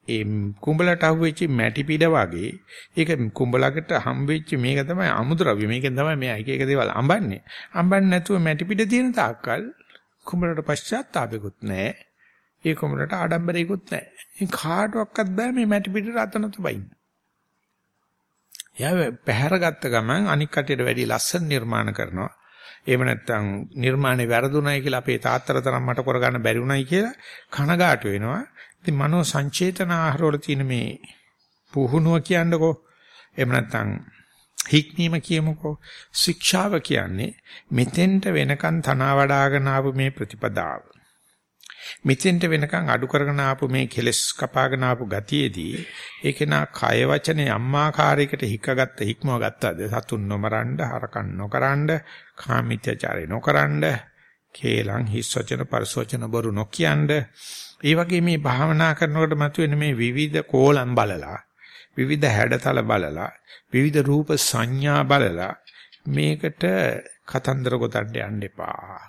ඒ කුඹලට අහුවෙච්ච මැටි පිට වගේ ඒක කුඹලකට හම්බෙච්ච මේක තමයි අමුද්‍රව්‍ය. මේකෙන් තමයි මේ එක එක දේවල් අඹන්නේ. අඹන්නේ නැතුව මැටි පිට තියෙන තාක්කල් කුඹලට පශ්චාත්තාපෙකුත් නැහැ. ඒ කුඹලට ආඩම්බරයකුත් නැහැ. ඒ කාටවත් බෑ මේ මැටි පිට රතනත බයින් එයා පැහැරගත්ත ගමන් අනික් කටියට වැඩි ලස්සන නිර්මාණ කරනවා. එහෙම නැත්නම් නිර්මාණේ වැරදුණයි කියලා අපේ තාත්තර තරම් මට කරගන්න බැරි වුණයි කියලා කනගාටු වෙනවා. ඉතින් මනෝ සංචේතන ආහාරවල තියෙන මේ පුහුණුව කියන්නකෝ. එහෙම නැත්නම් හික්මීම කියමුකෝ. ශික්ෂාව කියන්නේ මෙතෙන්ට වෙනකන් තනවා වඩාගෙන ආපු මේ ප්‍රතිපදාව. මෙතෙන්ට වෙනකන් අඩු කරගෙන ආපු මේ කෙලස් කපාගෙන ආපු ගතියේදී ඒක නා කය වචනේ අම්මාකාරයකට හිකගත්ත හික්මව ගත්තද සතුන් නොමරන්න හරකන් නොකරන්න කාමිත්‍යචාරය නොකරන්න කේලං හිස් වචන පරිසවචන බොරු නොකියන්න ඒ වගේ මේ භාවනා කරනකොට මතුවෙන මේ විවිධ කෝලම් බලලා විවිධ හැඩතල බලලා විවිධ රූප සංඥා බලලා මේකට කතන්දර ගොතන්න යන්න එපා.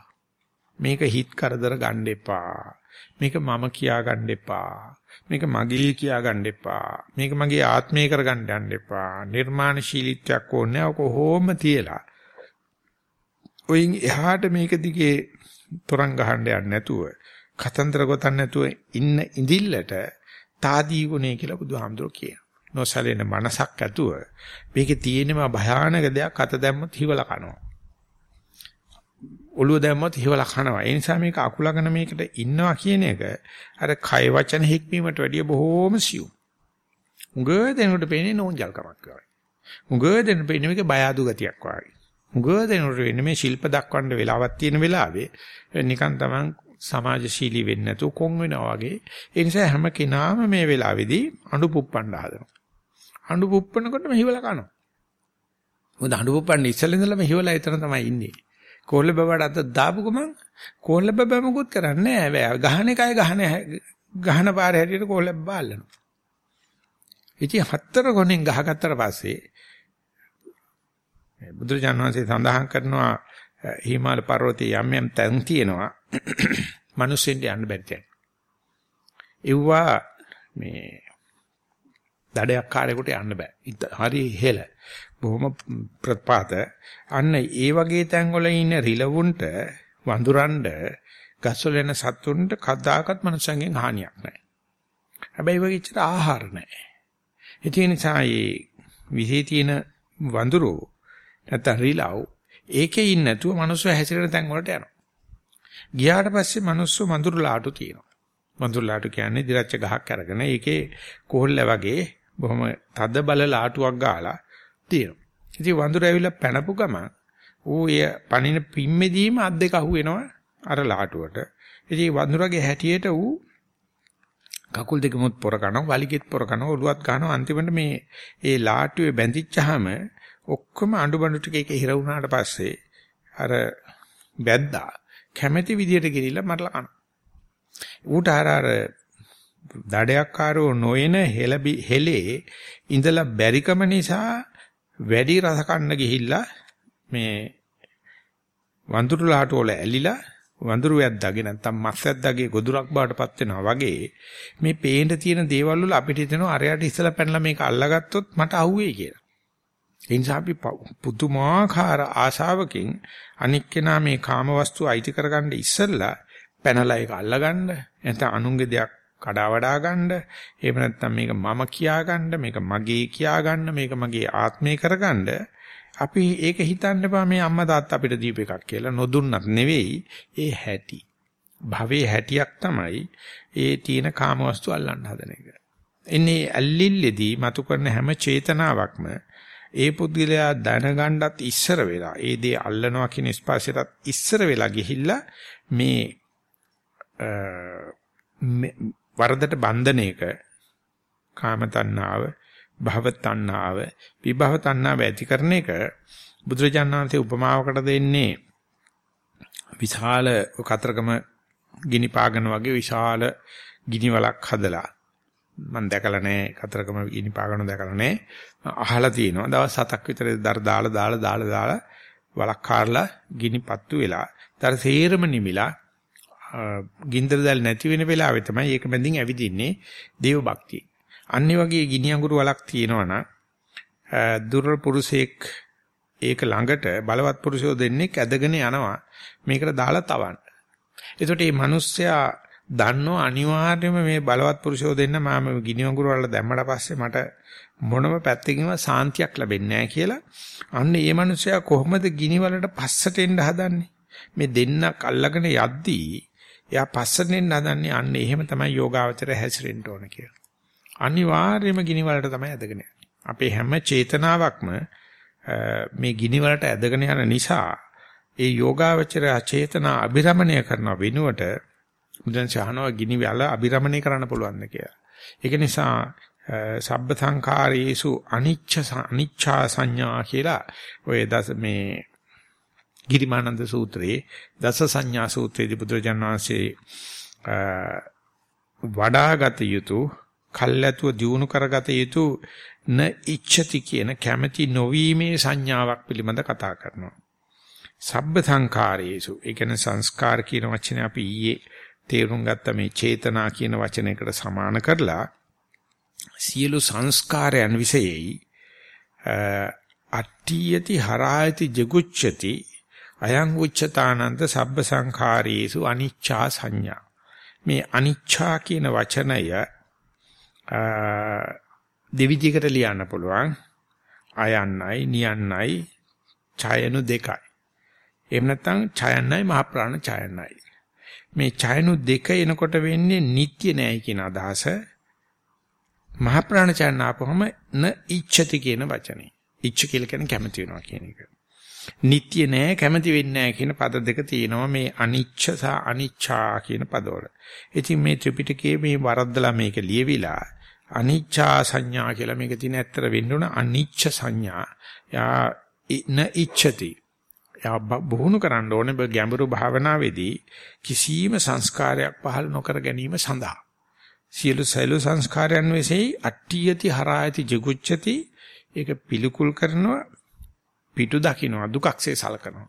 මේක හිත් කරදර ගන්න එපා. මේක මම කියා ගන්න එපා. මේක මගේ කියා ගන්න එපා. මේක මගේ ආත්මය කර ගන්න යන්න එපා. නිර්මාණශීලීත්වයක් ඕනේ කොහොම තියලා. ඔයින් එහාට මේක දිගේ තරංග ගහන්න යන්න නැතුව කතන්දර ගොතන්න නැතුව ඉන්න ඉඳිල්ලට తాදී ගුණය කියලා බුදුහාමුදුරුවෝ කියනවා. නොසලෙන මනසක් ඇතුව මේකේ තියෙනම භයානක දෙයක් අත දැම්මොත් හිවලා කනවා. ඔළුව දැම්මොත් හිවලා කනවා. ඒ නිසා මේක අකුලගෙන මේකට ඉන්නවා කියන එක අර කය වචන හික්මීමට වැඩිය බොහෝම සියුම්. උග දෙනකොට පේන්නේ නෝන්ජල්කමක් වගේ. උග දෙන පේන්නේ මේක බය අඩු ගතියක් වගේ. උග දෙනකොට වෙන්නේ මේ ශිල්ප දක්වන්න වෙලාවක් තියෙන වෙලාවේ නිකන් තමන් සමාජශීලී වෙන්නේ නැතුව කොන් වෙනවා වගේ. ඒ නිසා හැම කෙනාම මේ වෙලාවේදී අඬු පුප්පන්න හදනවා. අඬු පුප්පනකොටම හිවලා කනවා. මොකද අඬු පුප්පන්න ඉස්සෙල්ලා ඉඳලම හිවලා එතන තමයි ඉන්නේ. කොල්ල බබට අත දාපු ගමන් කොල්ල බබ මොකුත් කරන්නේ නැහැ. ගහන එකයි ගහන ගහන පාර හැටියට කොල්ල බාල්ලනවා. ඉතින් හතර ගොනෙන් ගහගත්තට පස්සේ බුදුරජාණන් වහන්සේ සඳහන් කරනවා හිමාල පර්වතයේ යම් යම් තැන් තියෙනවා <clears throat> මිනිස්සුන්ට යන්න බැරි තැන්. ඒවා මේ දඩයක් කාරේකට යන්න බෑ. හරි හෙල. බොහොම ප්‍රපාත. අන්න ඒ වගේ තැන් වල ඉන්න රිලවුන්ට වඳුරන්ඩ ගස්වල එන සත්තුන්ට කදාකත් මනුස්සයන්ගෙන් හානියක් නැහැ. හැබැයි වගේ ඉච්චර ආහාර නැහැ. ඒ නිසා මේ විහි තියෙන වඳුරෝ නැත්නම් රිලව් ඒකේ ඉන්නේ නැතුව මිනිස්සු හැසිරෙන තැන් වලට යනවා. ගියාට පස්සේ මිනිස්සු මඳුරු ලාටු තියෙනවා. මඳුරු ලාටු කියන්නේ දිරච්ච ගහක් අරගෙන ඒකේ කොහොල්ල වගේ බොහොම තද බල ලාටුවක් ගාලා තියෙනවා. ඉතින් වඳුර ඇවිල්ලා පැනපු ගම ඌ එය පණින පිම්මෙදීම අත් දෙක අහුවෙනවා අර ලාටුවට. ඉතින් වඳුරගේ හැටියට ඌ කකුල් දෙකමුත් පොර කනවා වලිගෙත් පොර කනවා ඔලුවත් ගන්නවා අන්තිමට මේ ඒ ලාටුවේ බැඳිච්චාම ඔක්කොම අඬු බඬු ටික එක හිර වුණාට පස්සේ අර බැද්දා කැමැති විදියට ගිරිලා මරලා කනවා. ඌට අර අර දඩයක්කාරෝ නොයන හෙලබි හෙලේ ඉඳලා බැරිකම නිසා වැඩි රස කන්න ගිහිල්ලා මේ වඳුරු ලාට වල ඇලිලා වඳුරු වැද්දාගේ නැත්තම් මස් වැද්දාගේ ගොදුරක් බාටපත් වෙනවා වගේ මේ පේන්න තියෙන දේවල් වල අපිට හිතෙනවා අරයට ඉස්සලා පැනලා මේක අල්ලගත්තොත් මට අහුවේ කියලා. ඒ නිසා අපි පුදුමාකාර ආශාවකින් අනික් කෙනා මේ කාමවස්තු අයිති කරගන්න ඉස්සෙල්ලා පැනලා ඒක අල්ලගන්න නැත්නම් අනුන්ගේ දෙයක් කඩා වඩා ගන්න. එහෙම නැත්නම් මේක මම කියා ගන්න මේක මගේ කියා ගන්න මේක මගේ ආත්මය කරගන්න. අපි ඒක හිතන්න එපා මේ අම්මා තාත්තා අපිට දීප එකක් කියලා නොදුන්නත් නෙවෙයි ඒ හැටි. භවයේ හැටියක් තමයි ඒ තියෙන කාමවස්තු අල්ලන්න හදන එක. එන්නේ ඇල්ලිල්ලේදී මතු කරන හැම චේතනාවක්ම ඒ පුද්ගලයා දැනගන්නත් ඉස්සර වෙලා ඒ දේ අල්ලනවා කියන ස්පර්ශයටත් ඉස්සර වෙලා ගිහිල්ලා මේ වරදට බන්ධන එක කාම තණ්හාව භව තණ්හාව විභව තණ්හාව ඇති කරන එක බුදුරජාණන් වහන්සේ උපමාවකට දෙන්නේ විශාල කතරගම ගිනි පාගන වගේ විශාල ගිනි වලක් හදලා. මම දැකලා නැහැ කතරගම ගිනි පාගන දැකලා නැහැ අහලා තියෙනවා. දවස් 7ක් විතර දර දාලා දාලා දාලා දාලා වලක් කාරලා ගිනි පත්තු වෙලා. ඊතර සේරම නිමිලා ගින්දර දැල් නැති වෙන වෙලාවේ තමයි ඒක බැඳින් ඇවිදින්නේ දේව භක්තිය. අනිත් වගේ ගිනි අඟුරු වලක් තියෙනවනම් දුර්වල පුරුෂයෙක් ඒක ළඟට බලවත් පුරුෂයෝ දෙන්නෙක් ඇදගෙන යනවා මේකට දාලා තවන්න. එතකොට මේ මිනිස්සයා දන්නෝ අනිවාර්යයෙන්ම මේ බලවත් පුරුෂයෝ දෙන්න මම ගිනි අඟුරු වල දැම්මට පස්සේ මට මොනම පැත්තකින්ම සාන්තියක් ලැබෙන්නේ නැහැ කියලා. අන්න ඒ මිනිස්සයා කොහොමද ගිනි වලට පස්සට එන්න හදන්නේ? මේ දෙන්නක් අල්ලගෙන යද්දී එයා පස්සට එන්න හදන්නේ අන්න එහෙම තමයි යෝගාවචරය හැසිරෙන්න ඕන කියලා. අනිවාර්යයෙන්ම ගිනි වලට තමයි ඇදගෙන අපේ හැම චේතනාවක්ම මේ ගිනි වලට ඇදගෙන යන නිසා ඒ යෝගාවචරය චේතනා අභිරමණය කරන වෙනුවට මුදන් ශානව ගිනි වල අභිරමණය කරන්න පුළුවන් කියලා. ඒක නිසා සබ්බ සංඛාරයේසු අනිච්ච අනිච්ඡා සංඥා කියලා ඔය දස මේ ගිරිමානන්ද සූත්‍රයේ දස සංඥා සූත්‍රයේදී බුදුරජාණන් වහන්සේ වඩාගත යුතු කල්ැතුව දියුණු කරගත යුතු න ඉච්ඡති කියන කැමැති නොවීමේ සංඥාවක් පිළිබඳ කතා කරනවා. සබ්බ සංඛාරයේසු ඒ කියන්නේ සංස්කාර කියන වචනේ අපි ඊයේ තේරුම් ගත්ත මේ චේතනා කියන වචනයකට සමාන කරලා සියලු සංස්කාරයන් විශේෂයි අට්ඨියති හරායති ජගුච්ඡති අයං උච්චතානන්ත සබ්බ සංඛාරයේසු අනිච්චා සංඥා. මේ අනිච්චා කියන වචනය දෙවිදිහකට ලියන්න පුළුවන්. අයන්නයි නියන්නයි ඡයනු දෙකයි. එහෙම නැත්නම් ඡයන්නයි මහ ප්‍රාණ ඡයන්නයි. මේ ඡයනු දෙක එනකොට වෙන්නේ නිට්ටය නෑයි කියන අදහස. මහ ප්‍රාණ ඡයන ආපුවම න ඉච්ඡති කියන වචනේ. ඉච්ඡ කියලා කියන්නේ කැමති වෙනවා කියන එක. නිට්ටය නෑ කැමති වෙන්නේ නෑ කියන පද දෙක තියෙනවා මේ අනිච්ච සහ අනිච්චා කියන පදවල. ඉතින් මේ ත්‍රිපිටකයේ මේ වරද්දලා මේක ලියවිලා අනිච්චා සංඥා කියලා මේක තියෙන ඇත්තට වෙන්න උන අනිච්ච සංඥා. යා න ඉච්ඡති. යා බොහුණු කරන්න ඕනේ ගැඹුරු භාවනාවේදී කිසියම් සංස්කාරයක් පහළ නොකර ගැනීම සඳහා. සියලු සෛල සංස්කාරයන් වෙසෙයි අට්ඨියති හරායති ජිගුච්ඡති ඒක පිළිකුල් කරනවා පිටු දකින්නවා දුකක්සේ සලකනවා.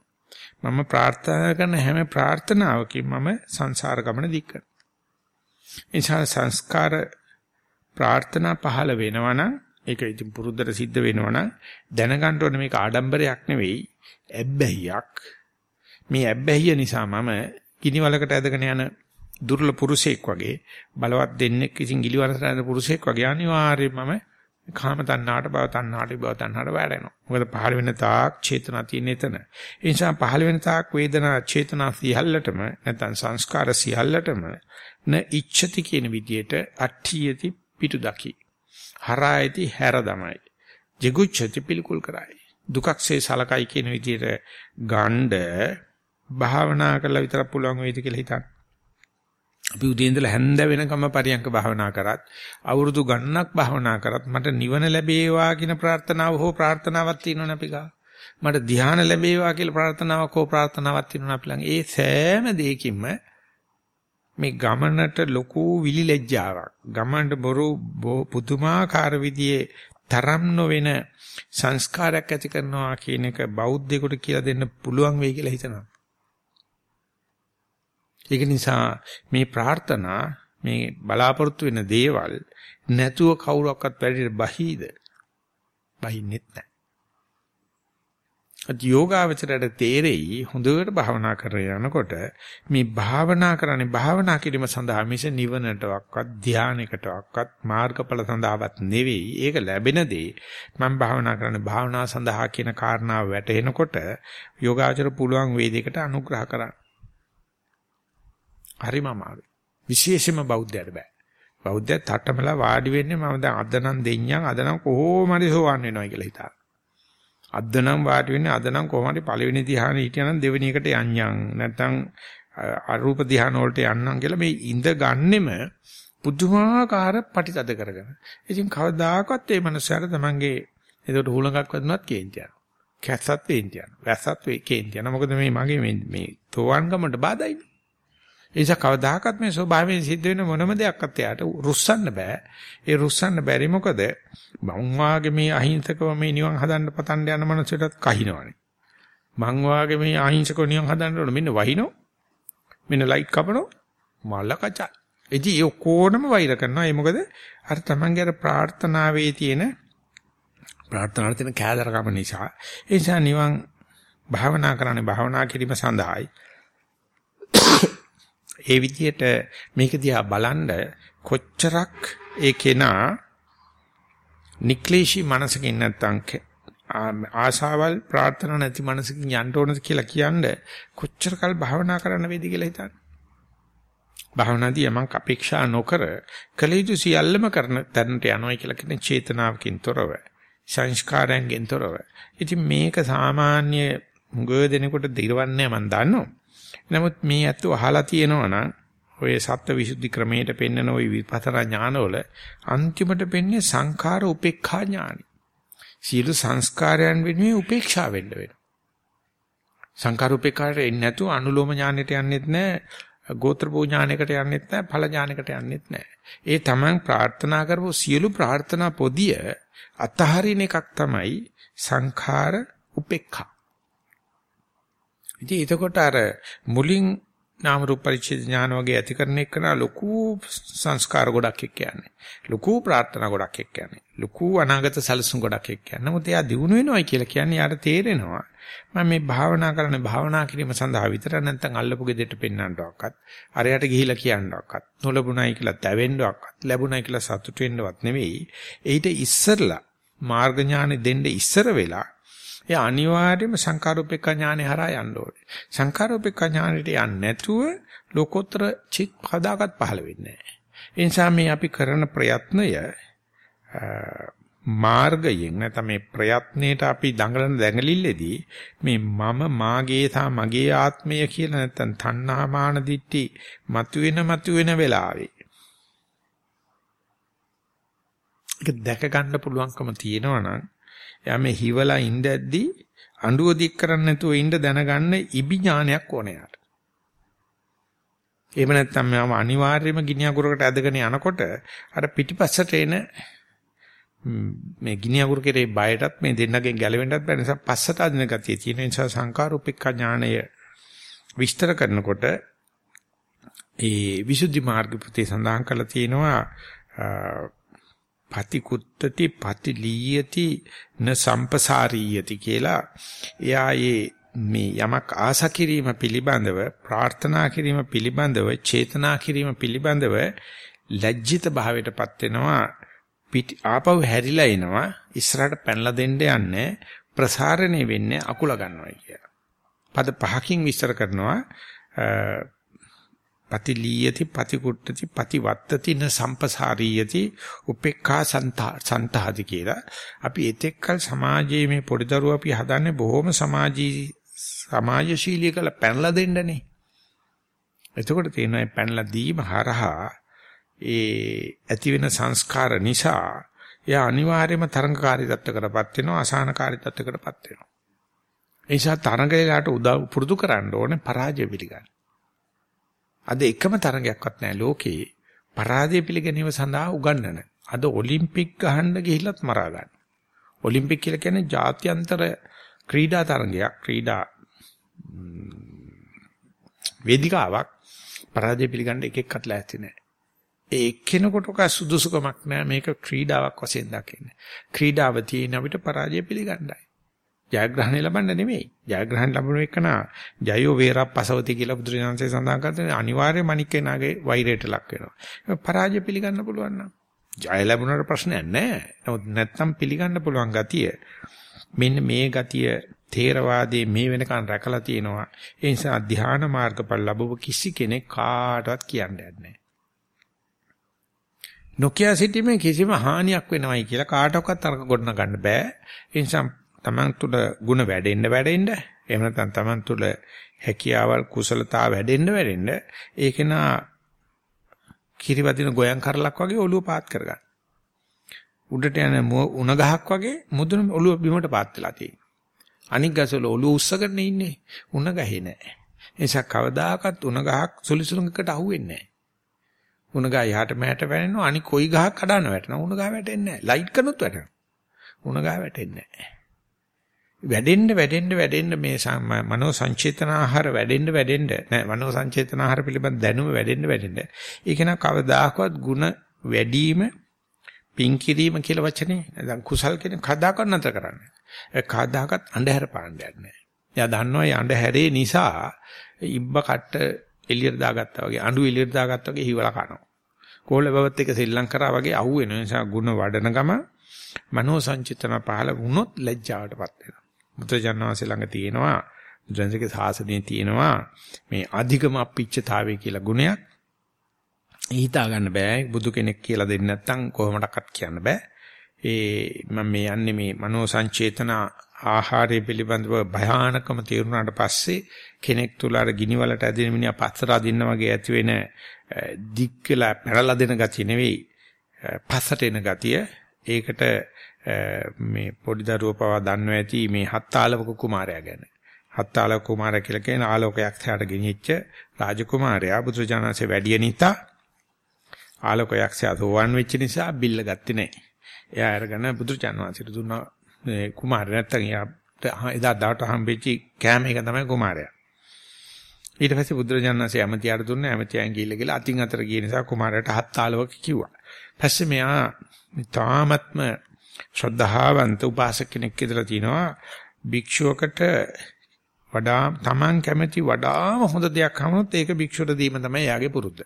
මම ප්‍රාර්ථනා කරන හැම ප්‍රාර්ථනාවකින් මම සංසාර ගමන දික් කරනවා. එනිසා සංස්කාර ප්‍රාර්ථනා පහළ වෙනවනම් ඒක ඉතින් පුරුද්දට සිද්ධ වෙනවනම් දැනගන්න ඕනේ මේක ආඩම්බරයක් නෙවෙයි ඇබ්බැහියක්. මේ ඇබ්බැහිය නිසා මම කිනිවලකට ඇදගෙන යන දුර්ල පුරුෂයෙක් වගේ බලවත් දෙන්නෙක් විසින් ගිලිවරට යන පුරුෂයෙක් වගේ අනිවාර්යයෙන්ම මම කාම තණ්හාට භව තණ්හාට භව තණ්හාට වැටෙනවා. මොකද පහළ වෙන තාක් චේතනා තියෙන එතන. ඒ නිසා පහළ වෙන තාක් වේදනා චේතනා සියල්ලටම නැත්නම් සංස්කාර සියල්ලටම න ඉච්ඡති කියන විදියට අට්ඨියති පිටු දකි. හරායති හැර දමයි. ජිගුච්ඡති පිළිකුල් කරයි. දුකක්සේ සලකයි කියන විදියට ගණ්ඩ භාවනා කරලා විතරක් පුළුවන් වේද කියලා හිතන්න. අපි උදේ ඉඳලා හැන්ද වෙනකම් පරියන්ක භාවනා කරත් අවුරුදු ගණනක් භාවනා කරත් මට නිවන ලැබේවා කියන ප්‍රාර්ථනාව හෝ ප්‍රාර්ථනාවක් තියෙනවනේ අපි ගා. මට ධ්‍යාන ලැබේවා කියලා ප්‍රාර්ථනාවක් හෝ ප්‍රාර්ථනාවක් තියෙනවා අපි ළඟ. ඒ සෑම දෙයකින්ම මේ ගමනට ලොකු විලිලැජ්ජාවක්. ගමනට බොරු පුදුමාකාර විදිහේ තරම් නොවන සංස්කාරයක් ඇති කරනවා කියන එක බෞද්ධයෙකුට කියලා දෙන්න පුළුවන් වෙයි කියලා හිතනවා. ඒක නිසා මේ ප්‍රාර්ථනා මේ බලාපොරොත්තු වෙන දේවල් නැතුව කවුරක්වත් වැඩිට බහීද? බහින්නෙත් නැහැ. අද යෝගාවචරයට තේරෙයි හොඳට භාවනා කරගෙන යනකොට මේ භාවනා කරන්නේ භාවනා කිරීම සඳහා මිස නිවනටවත් ධානයකටවත් මාර්ගඵල සඳහාවත් නෙවෙයි. ඒක ලැබෙන දේ මම භාවනා කරන්නේ භාවනා සඳහා කියන කාරණාව වැටහෙනකොට යෝගාචර පුළුවන් වේදිකට අනුග්‍රහ කරන්න. හරිම අමාරුයි. විශේෂයෙන්ම බෞද්ධයට බෑ. බෞද්ධය තටමලා වාඩි වෙන්නේ මම දැන් අද නම් දෙඤ්ඤම් අද නම් කොහොම හරි සෝවන් වෙනවා කියලා හිතා. අද නම් වාඩි වෙන්නේ අද නම් කොහොම හරි පළවෙනි ධ්‍යානෙ හිටියනම් දෙවෙනි එකට යන්යන් නැත්නම් අරූප ධානය වලට යන්නම් කියලා මේ ඉඳ ගන්නෙම පුදුමාකාර පටිතද කරගෙන. ඉතින් කවදාකවත් මේ මනුස්සයාට තමන්ගේ ඒකට හුලඟක් වදුනත් කේන්ති යනවා. කැස්සත් වේන්ති යනවා. වැස්සත් වේ කේන්ති යනවා. මොකද මේ මගේ මේ මේ තෝවන් ගමට බාධායිනේ. ඒ නිසා කවදාකවත් මේ ස්වභාවයෙන් සිද්ධ වෙන මොනම දෙයක්වත් එයාට රුස්සන්න බෑ. ඒ රුස්සන්න බැරි මොකද මං වාගේ මේ අහිංසකව මේ නිවන් හදන්න පතන්න යන මනුස්සයටත් කහිනවනේ. මං වාගේ මේ අහිංසකව නිවන් හදන්න ඕන මෙන්න වහිනෝ. මෙන්න ලයිට් කපනෝ. මල්ල කචා. ඉතින් ඒ කොනම වෛර කරනවා. ඒ මොකද අර තමන්ගේ අර ප්‍රාර්ථනාවේ තියෙන ප්‍රාර්ථනාවේ තියෙන කෑදරකම නිසා. ඒ නිසා නිවන් භාවනා කරන්නේ භාවනා කිරීම සඳහායි. ඒ විදිහට මේක දිහා බලනද කොච්චරක් ඒ කෙනා නික්ලේශී මනසකින් නැත්තම් ආශාවල් ප්‍රාර්ථනා නැති මනසකින් යන්න ඕනද කියලා කියන්නේ කොච්චර කල් භාවනා කරන්න වේද කියලා හිතන්න. භාවනාදී යමක් අපේක්ෂා නොකර කළ යුතු සියල්ලම කරන තැනට යනවා කියලා කියන චේතනාවකින් තොරව සංස්කාරයෙන් තොරව. ඉතින් මේක සාමාන්‍ය මුගව දෙනකොට දිරවන්නේ මම දන්නවා. නමුත් මේ ඇත්ත අහලා තියෙනවා නම් ඔය සත්ත්ව විසුද්ධි ක්‍රමයට පෙන්වන ওই විපස්සනා ඥානවල අන්තිමට පෙන්නේ සංඛාර උපේක්ඛා ඥානයි. සියලු සංස්කාරයන් වෙනුවෙන් උපේක්ෂා වෙන්න වෙනවා. සංඛාර උපේක්ඛාට එන්නේ නැතුව අනුලෝම ඥානෙට යන්නෙත් නැහැ. ගෝත්‍ර භූ ඥානයකට යන්නෙත් නැහැ. ඵල ඥානයකට යන්නෙත් නැහැ. ඒ තමන් ප්‍රාර්ථනා කරපු සියලු ප්‍රාර්ථනා පොදිය අතහරින එකක් තමයි සංඛාර උපේක්ඛා. ඉතින් එතකොට අර මුලින් නාම රූප පරිච්ඡේද ඥාන වගේ ඇති කරන එකන ලොකු සංස්කාර ගොඩක් එක්ක යන්නේ. ලොකු ප්‍රාර්ථනා ගොඩක් එක්ක යන්නේ. ලොකු අනාගත සැලසුම් ගොඩක් එක්ක යන්නේ. නමුත් එයා දිනු වෙනවයි කියලා කියන්නේ යාට තේරෙනවා. මම මේ භාවනා කරන්නේ භාවනා කිරීම සඳහා විතර නැත්නම් අල්ලපු ගෙදෙට පෙන්නන්නවක්වත් අරයට ගිහිලා කියන්නවක්වත් නොලබුණයි කියලා තැවෙන්නවක්වත් ලැබුණයි කියලා සතුටු වෙන්නවත් නෙවෙයි. ඊට ඉස්සරලා මාර්ග ඥානෙ දෙන්න ඉස්සර වෙලා ඒ අනිවාර්යයෙන්ම සංකාරෝපේක්ඛ ඥානෙ හරහා යන්න ඕනේ. සංකාරෝපේක්ඛ ඥානෙට යන්නේ නැතුව ලෝකෝත්තර චිත් හදාගත් පහළ වෙන්නේ නැහැ. ඒ නිසා මේ අපි කරන ප්‍රයත්නය මාර්ගයෙන් නැත්නම් මේ ප්‍රයත්නයේට අපි දඟලන දැඟලිල්ලේදී මේ මම මාගේ සහ මගේ ආත්මය කියලා නැත්නම් තණ්හා මාන දිට්ටි මතුවෙන මතුවෙන වෙලාවේ ඒක දැක ගන්න පුළුවන්කම තියෙනවා නම් එයා මේ හිවලා ඉඳද්දී අඬුව දික් කරන්නේ නැතුව ඉඳ දැනගන්න ඉබි ඥානයක් ඕනේ යාට. එහෙම නැත්නම් මම අනිවාර්යයෙන්ම ගිනි අඟුරකට ඇදගෙන යනකොට අර පිටිපස්සට එන මේ ගිනි අඟුර කෙරේ බයටත් මේ දෙන්නගෙන් ගැලවෙන්නත් බැහැ නිසා පස්සට අදින ගතිය තියෙන නිසා සංකාරූපික ඥානය විස්තර කරනකොට ඒ විසුද්ධි මාර්ග පුතේ සඳහන් කරලා තියෙනවා පතිකුත්තති පතිලීයති න සම්පසාරීයති කියලා එයා මේ යමක් ආශා කිරීම පිළිබඳව ප්‍රාර්ථනා කිරීම පිළිබඳව චේතනා කිරීම පිළිබඳව ලැජ්ජිත භාවයටපත් වෙනවා පිටි ආපහු හැරිලා එනවා ඉස්සරහට පැනලා දෙන්න යන්නේ ප්‍රසාරණය වෙන්නේ අකුල ගන්නවා කියලා. පද පහකින් විස්තර කරනවා පතිලීයති පතිකුට්ටති පතිවත්තති න සම්පසාරීයති උපේක්ඛා සන්තහති කියලා. අපි එතෙක්කල් සමාජයේ මේ පොඩි දරුවෝ අපි හදන්නේ බොහොම සමාජී සමාජශීලී කළ පැනලා දෙන්නනේ. එතකොට තියෙනවා පැනලා දීම හරහා ඒ ඇති වෙන සංස්කාර නිසා එයා අනිවාර්යයෙන්ම තරංගකාරී තත්ත්වකටපත් වෙනවා අසහනකාරී තත්ත්වකටපත් වෙනවා. ඒ නිසා තරංගයලාට උදව් පුරුදු කරන්න ඕනේ පරාජය පිළිගන්න. අද එකම තරගයක්වත් නැහැ ලෝකේ පරාජය පිළිගැනීම සඳහා උගන්වන. අද ඔලිම්පික් ගහන්න ගිහිල්ලත් මරා ගන්න. ඔලිම්පික් කියලා කියන්නේ ජාත්‍යන්තර ක්‍රීඩා තරගයක් ක්‍රීඩා වේදිකාවක් පරාජය පිළිගන්න එක එක්කත් ලෑස්ති නැහැ. ඒ එක්කෙනෙකුට ක සුදුසුකමක් නැහැ මේක ක්‍රීඩාවක් වශයෙන් දකින්න. ක්‍රීඩාව තියෙන අපිට පරාජය පිළිගන්නයි. ජයග්‍රහණය ලබන්න නෙමෙයි. ජයග්‍රහණ ලැබුණ එකන ජයෝ වේරප්පසවති කියලා බුදුරජාණන්සේ සඳහන් කරන්නේ අනිවාර්යයෙන්ම අනිකේනාගේ වෛරයට ලක් වෙනවා. පරාජය පිළිගන්න පුළුවන් නම් ජය ලැබුණාට ප්‍රශ්නයක් නැහැ. නමුත් නැත්තම් පිළිගන්න පුළුවන් ගතිය මෙන්න මේ ගතිය තේරවාදයේ මේ වෙනකන් රැකලා තියෙනවා. ඒ නිසා ධ්‍යාන මාර්ගඵල ලැබුව කිසි කෙනෙක් කාටවත් කියන්නේ නැහැ. නොකිය සිටීමේ කිසිම හානියක් වෙනවයි කියලා කාටවත් අරක ගොඩන ගන්න බෑ. ඒ නිසා Taman තුල ಗುಣ වැඩෙන්න වැඩෙන්න එහෙම නැත්නම් Taman තුල හැකියාවල් කුසලතා වැඩෙන්න වැඩෙන්න ඒක නා කිරිවදින ගෝයන් කරලක් වගේ ඔළුව පාත් කරගන්න. උඩට යන උණ ගහක් වගේ මුදුන ඔළුව බිමට පාත් වෙලා තියෙනවා. අනික් ගසවල ඔළුව උස්සගෙන ඉන්නේ උණ ගහේ නැහැ. ඒ නිසා කවදාකවත් උණ ගහක් සුලිසුලුඟකට අහුවෙන්නේ නැහැ. උණ ගහ යහට මෑට වැටෙනවා අනික් කොයි ගහක් කඩන වැටෙනවා උණ ගහ වැටෙන්නේ නැහැ. ලයිට් කරනොත් වැටෙනවා. උණ ගහ වැටෙන්නේ නැහැ. වැඩෙන්න වැඩෙන්න වැඩෙන්න මේ මනෝ සංචේතන ආහාර වැඩෙන්න වැඩෙන්න නෑ මනෝ සංචේතන ආහාර පිළිබඳ දැනුම වැඩෙන්න වැඩෙන්න ඒක න කවදාකවත් ಗುಣ වැඩිම පින් කිරීම කියලා වචනේ නැත්නම් කුසල් කියන කදාකත් නැතර කරන්නේ ඒ කදාකත් අඳුර පාණ්ඩයක් නෑ එයා දන්නවා මේ අඳුරේ නිසා ඉබ්බ කට්ට එළියට දාගත්තා වගේ අඬු එළියට දාගත්තා වගේ හිවලා කනවා කෝල බවත් එක ශ්‍රී කරා වගේ අහුවෙන නිසා ಗುಣ වඩන ගම මනෝ සංචිතන පහළ වුණොත් ලැජ්ජාවටපත් වෙනවා බුදුජානනාංශ ළඟ තියෙනවා බුදුන්සේගේ සාසනයේ තියෙනවා මේ අධිකම අපිච්චතාවය කියලා ගුණයක්. හිතා ගන්න බෑ බුදු කෙනෙක් කියලා දෙන්නේ නැත්නම් කොහොමඩක්වත් කියන්න බෑ. ඒ මම මේ යන්නේ මේ මනෝ සංචේතන ආහාරය පිළිබඳව භයානකම තේරුණාට පස්සේ කෙනෙක් තුල අර ගිනි වලට ඇදෙන මිනිහා පස්සට අදින්න වගේ ඇති වෙන දික් කියලා පැරලා දෙන ගතිය නෙවෙයි පස්සට එන ගතිය ඒකට මේ පොඩි දරුවෝ පවා දන්නවා ඇති මේ හත්තාලවක කුමාරයා ගැන. හත්තාලවක කුමාරයා කියලා කියන ආලෝකයක් හැට ගෙනිච්ච රාජකුමාරයා බුදුරජාණන්සේ වැඩි නිසා ආලෝකයක් සෝවන් වෙච්ච නිසා බිල්ල ගත්තේ නැහැ. එයා අරගෙන බුදුරජාණන්සේට දුන්නා මේ කුමාරයා නැත්තම් එයා එදා දාට හම්බෙච්ච කෑම එක තමයි කුමාරයා. ඊට පස්සේ බුදුරජාණන්සේ ඇමතියාට දුන්න ඇමතියන් ගිහිල්ලා ගිහලා අතින් අතර ගිය නිසා කුමාරයාට හත්තාලවක කිව්වා. පස්සේ මෙයා තාමත්ම ශ්‍රද්ධාවන්ත උපාසක කෙනෙක් කියලා තිනවා භික්ෂුවකට වඩා Taman කැමති වඩාම හොඳ දෙයක් හමුනොත් ඒක භික්ෂුවට දීම තමයි යාගේ පුරුද්ද.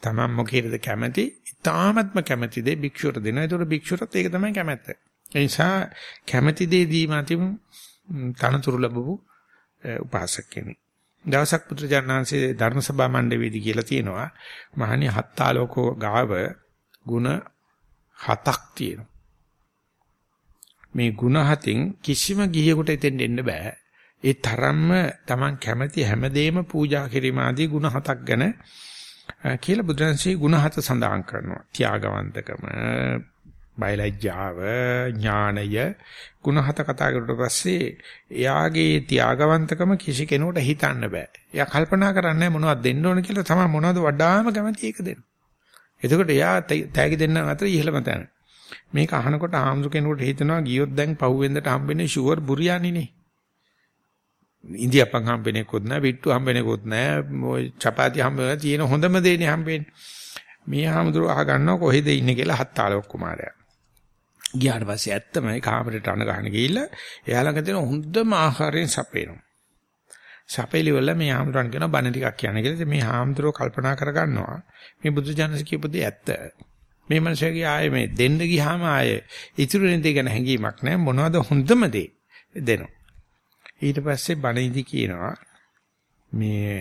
Taman මොකේද කැමති? ඊ타ත්ම කැමති දේ භික්ෂුවට දෙනවා. ඒතකොට භික්ෂුවටත් ඒක තමයි කැමැත්ත. ඒ නිසා කැමති දේ දීම අතින් තනතුරු ලැබපු උපාසක කෙනෙක්. දවසක් පුත්‍රජානන්සේ ධර්ම සභා මණ්ඩපයේදී කියලා තියෙනවා මහණි හත්තාලෝකෝ ගාව ಗುಣ හතක් තියෙනවා. මේ ಗುಣ හතින් කිසිම ගිහියෙකුට එතෙන් එන්න බෑ. ඒ තරම්ම Taman කැමති හැමදේම පූජා කිරීම ආදී ಗುಣ හතක් ගැන කියලා බුදුන්සේ ಗುಣ හත සඳහන් කරනවා. ත්‍යාගවන්තකම, බයලජ්ජාව, ඥානය ಗುಣ හත කතා කරුවට පස්සේ එයාගේ ත්‍යාගවන්තකම කිසි කෙනෙකුට හිතන්න බෑ. එයා කල්පනා කරන්නේ මොනවද දෙන්න ඕන කියලා තමයි මොනවද වඩාම කැමති ඒක දෙන්න. එතකොට එයා තෑගි දෙන්න අතර ඉහළම තැන. මේක අහනකොට ආම්සු කෙනෙකුට හිතනවා ගියොත් දැන් පහුවෙන්දට හම්බෙන්නේ ෂුවර් බුරියානිනේ. ඉන්දියාපන් හම්බෙන්නේකොත් නැහැ, පිට්ටු හම්බෙන්නේකොත් නැහැ, ඔය චපාති හම්බෙන්න තියෙන හොඳම දේනේ හම්බෙන්නේ. මේ ආම්දුර අහ ගන්නවා කොහෙද ඉන්නේ කියලා හත්තාලොක් කුමාරයා. ගියාට පස්සේ ඇත්තමයි කාමරේට අණ ගහන ගිහිල්ලා එයා ළඟ තියෙන හොඳම ආහාරයෙන් සපේනවා. සපේලි වල මේ ආම්දුරන් කියන බණ ටිකක් කියන කියලා මේ ආම්දුරෝ කල්පනා කරගන්නවා. මේ බුදු ජානක කියපු දේ ඇත්ත. මේ මනුස්සයාගේ ආයේ මේ දෙන්න ගියාම ආයේ ඉතුරු වෙන දේ ගැන හැඟීමක් නැහැ මොනවද හොඳම දේ දෙනවා ඊට පස්සේ බණීදි කියනවා මේ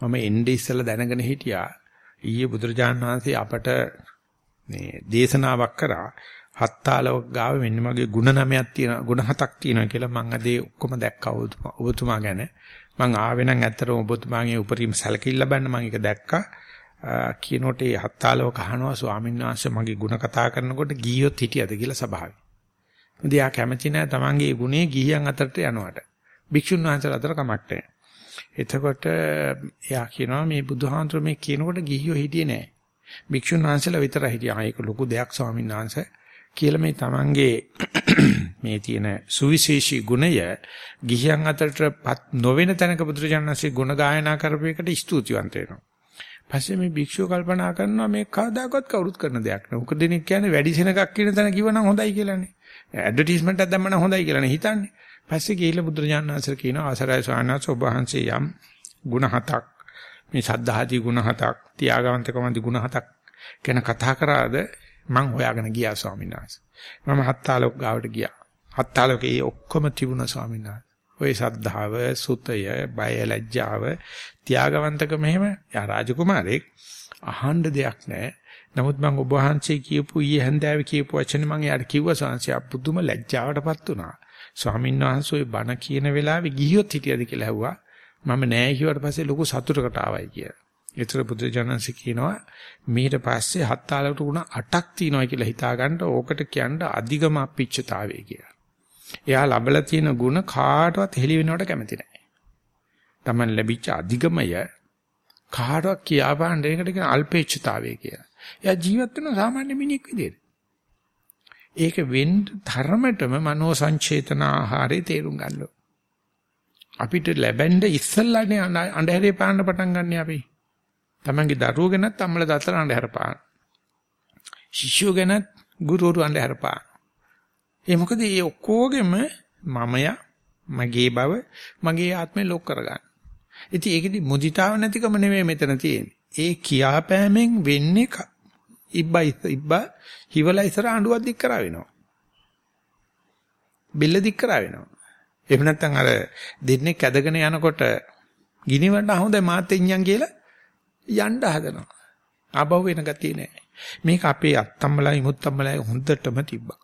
මම එnde ඉස්සලා දැනගෙන හිටියා ඊයේ බුදුරජාණන් වහන්සේ අපට මේ දේශනාවක් කරා හත්තාලව ගාව මෙන්න මගේ ಗುಣ නමයක් තියෙනවා ಗುಣ හතක් තියෙනවා කියලා මම අද ඔක්කොම දැක්කා ඔබතුමා ගැන මම ආවේ නම් ඇත්තටම ඔබතුමාගේ උපරිම සැලකිල්ල ලබන්න මම ඒක දැක්කා කියනකොට ඒ හත්තාලව කහනවා ස්වාමීන් වහන්සේ මගේ ಗುಣ කතා කරනකොට ගියොත් හිටියද කියලා සභාවේ. මොකද යා කැමති නැහැ තමන්ගේ ගුණේ ගිහියන් අතරට යනවට. භික්ෂුන් වහන්සේලා අතර කමක් නැහැ. එතකොට එයා කියනවා මේ බුදුහාමුදුර මේ කියනකොට ගිහියෝ හිටියේ නැහැ. භික්ෂුන් වහන්සේලා විතර හිටියා. ඒක ලොකු දෙයක් ස්වාමීන් වහන්සේ කියලා මේ තමන්ගේ <clears throat> මේ තියෙන සුවිශේෂී ගුණය ගිහියන් අතරටපත් නොවන තැනක බුදුරජාණන්සේ ගුණ ගායනා කරපු එකට ස්තුතිවන්ත වෙනවා. පස්සේ මේ භික්ෂුව කල්පනා කරනවා මේ කවදාකවත් කවුරුත් කරන දෙයක් නෙවෙයි. මොකද දෙනෙක් කියන්නේ වැඩි සෙනගක් කියන තැන කිව්වනම් හොඳයි කියලානේ. ඇඩ්වර්ටයිස්මන්ට් එකක් දැම්මම හොඳයි කියලානේ හිතන්නේ. පස්සේ ගිහිල්ලා බුදුරජාණන් වහන්සේ කියනවා ආසරය ස්වාමීන් ඔබ වහන්සේ යම් ಗುಣ හතක් මේ සද්ධාදී ಗುಣ හතක් තියාගවන්තකමදී ಗುಣ හතක් ගැන කතා කරාද මං හොයාගෙන ගියා ස්වාමීන් වහන්සේ. මම හත්තාලෝක ගාවට ගියා. හත්තාලෝකේ ඔක්කොම තිබුණා ස්වාමීන් වහන්සේ. ඔය සද්ධාව, සුතය, බය, ලැජ්ජාව, ත්‍යාගවන්තකම එහෙම යා රාජකුමාරෙක් අහන්න දෙයක් නැහැ. නමුත් මම ඔබ වහන්සේ කියපු ඊයේ හැන්දෑවේ කියපු වචනේ මම එයාට කිව්වා සංසය පුදුම ලැජ්ජාවටපත් වුණා. ස්වාමීන් වහන්සේ ওই බණ කියන වෙලාවේ ගිහියොත් හිටියද කියලා ඇහුවා. මම නෑ කිව්වට පස්සේ ලොකු සතුටකට ආවයි කියලා. ඒතර බුදුජානන්සේ කියනවා මීට පස්සේ හත් තාලකට උණ 8ක් තියෙනවා කියලා හිතා ගන්න ඕකට කියන්න අධිගම අපිච්චතාවය කියලා. එයා ලබලා තියෙන ಗುಣ කාටවත් හෙළි වෙනවට කැමති නැහැ. Taman ලැබිච්ච අධිගමය කාටවත් කියා පාන්න ඒකට කියන අල්පේච්ඡතාවය කියලා. එයා ජීවත් වෙන සාමාන්‍ය මිනිහෙක් විදියට. ඒක වෙන්න ධර්මතම මනෝ සංචේතන ආහාරේ තේරුම් ගන්න අපිට ලැබෙන්න ඉස්සල්ලානේ අඳුරේ පාන්න පටන් ගන්න අපි. Tamange දරුවෝ ගැනත් අම්මලා තාත්තලා අඳුර පාන. ශිෂ්‍යෝ ගැනත් ගුරුවරු අඳුර පාන. ඒ මොකද මේ ඔක්කොගෙම මමයා මගේ බව මගේ ආත්මේ ලොක් කරගන්න. ඉතින් ඒකෙදි මුදිතාව නැතිකම නෙමෙයි මෙතන තියෙන්නේ. ඒ කියාපෑමෙන් වෙන්නේ ඉබ්බා ඉබ්බා හිවලා ඉස්සර අඬුවක් දික් කරා වෙනවා. බෙල්ල දික් කරා වෙනවා. එහෙම නැත්නම් අර දෙන්නේ කැදගෙන යනකොට ගිනිවන්න හොඳයි මාත් එඤ්ඤම් කියලා යන්න හදනවා. ආපහු වෙන ගතිය නෑ. මේක අපේ අත්තම්මලා ඉමුත්තම්මලා හොඳටම තිබ්බා.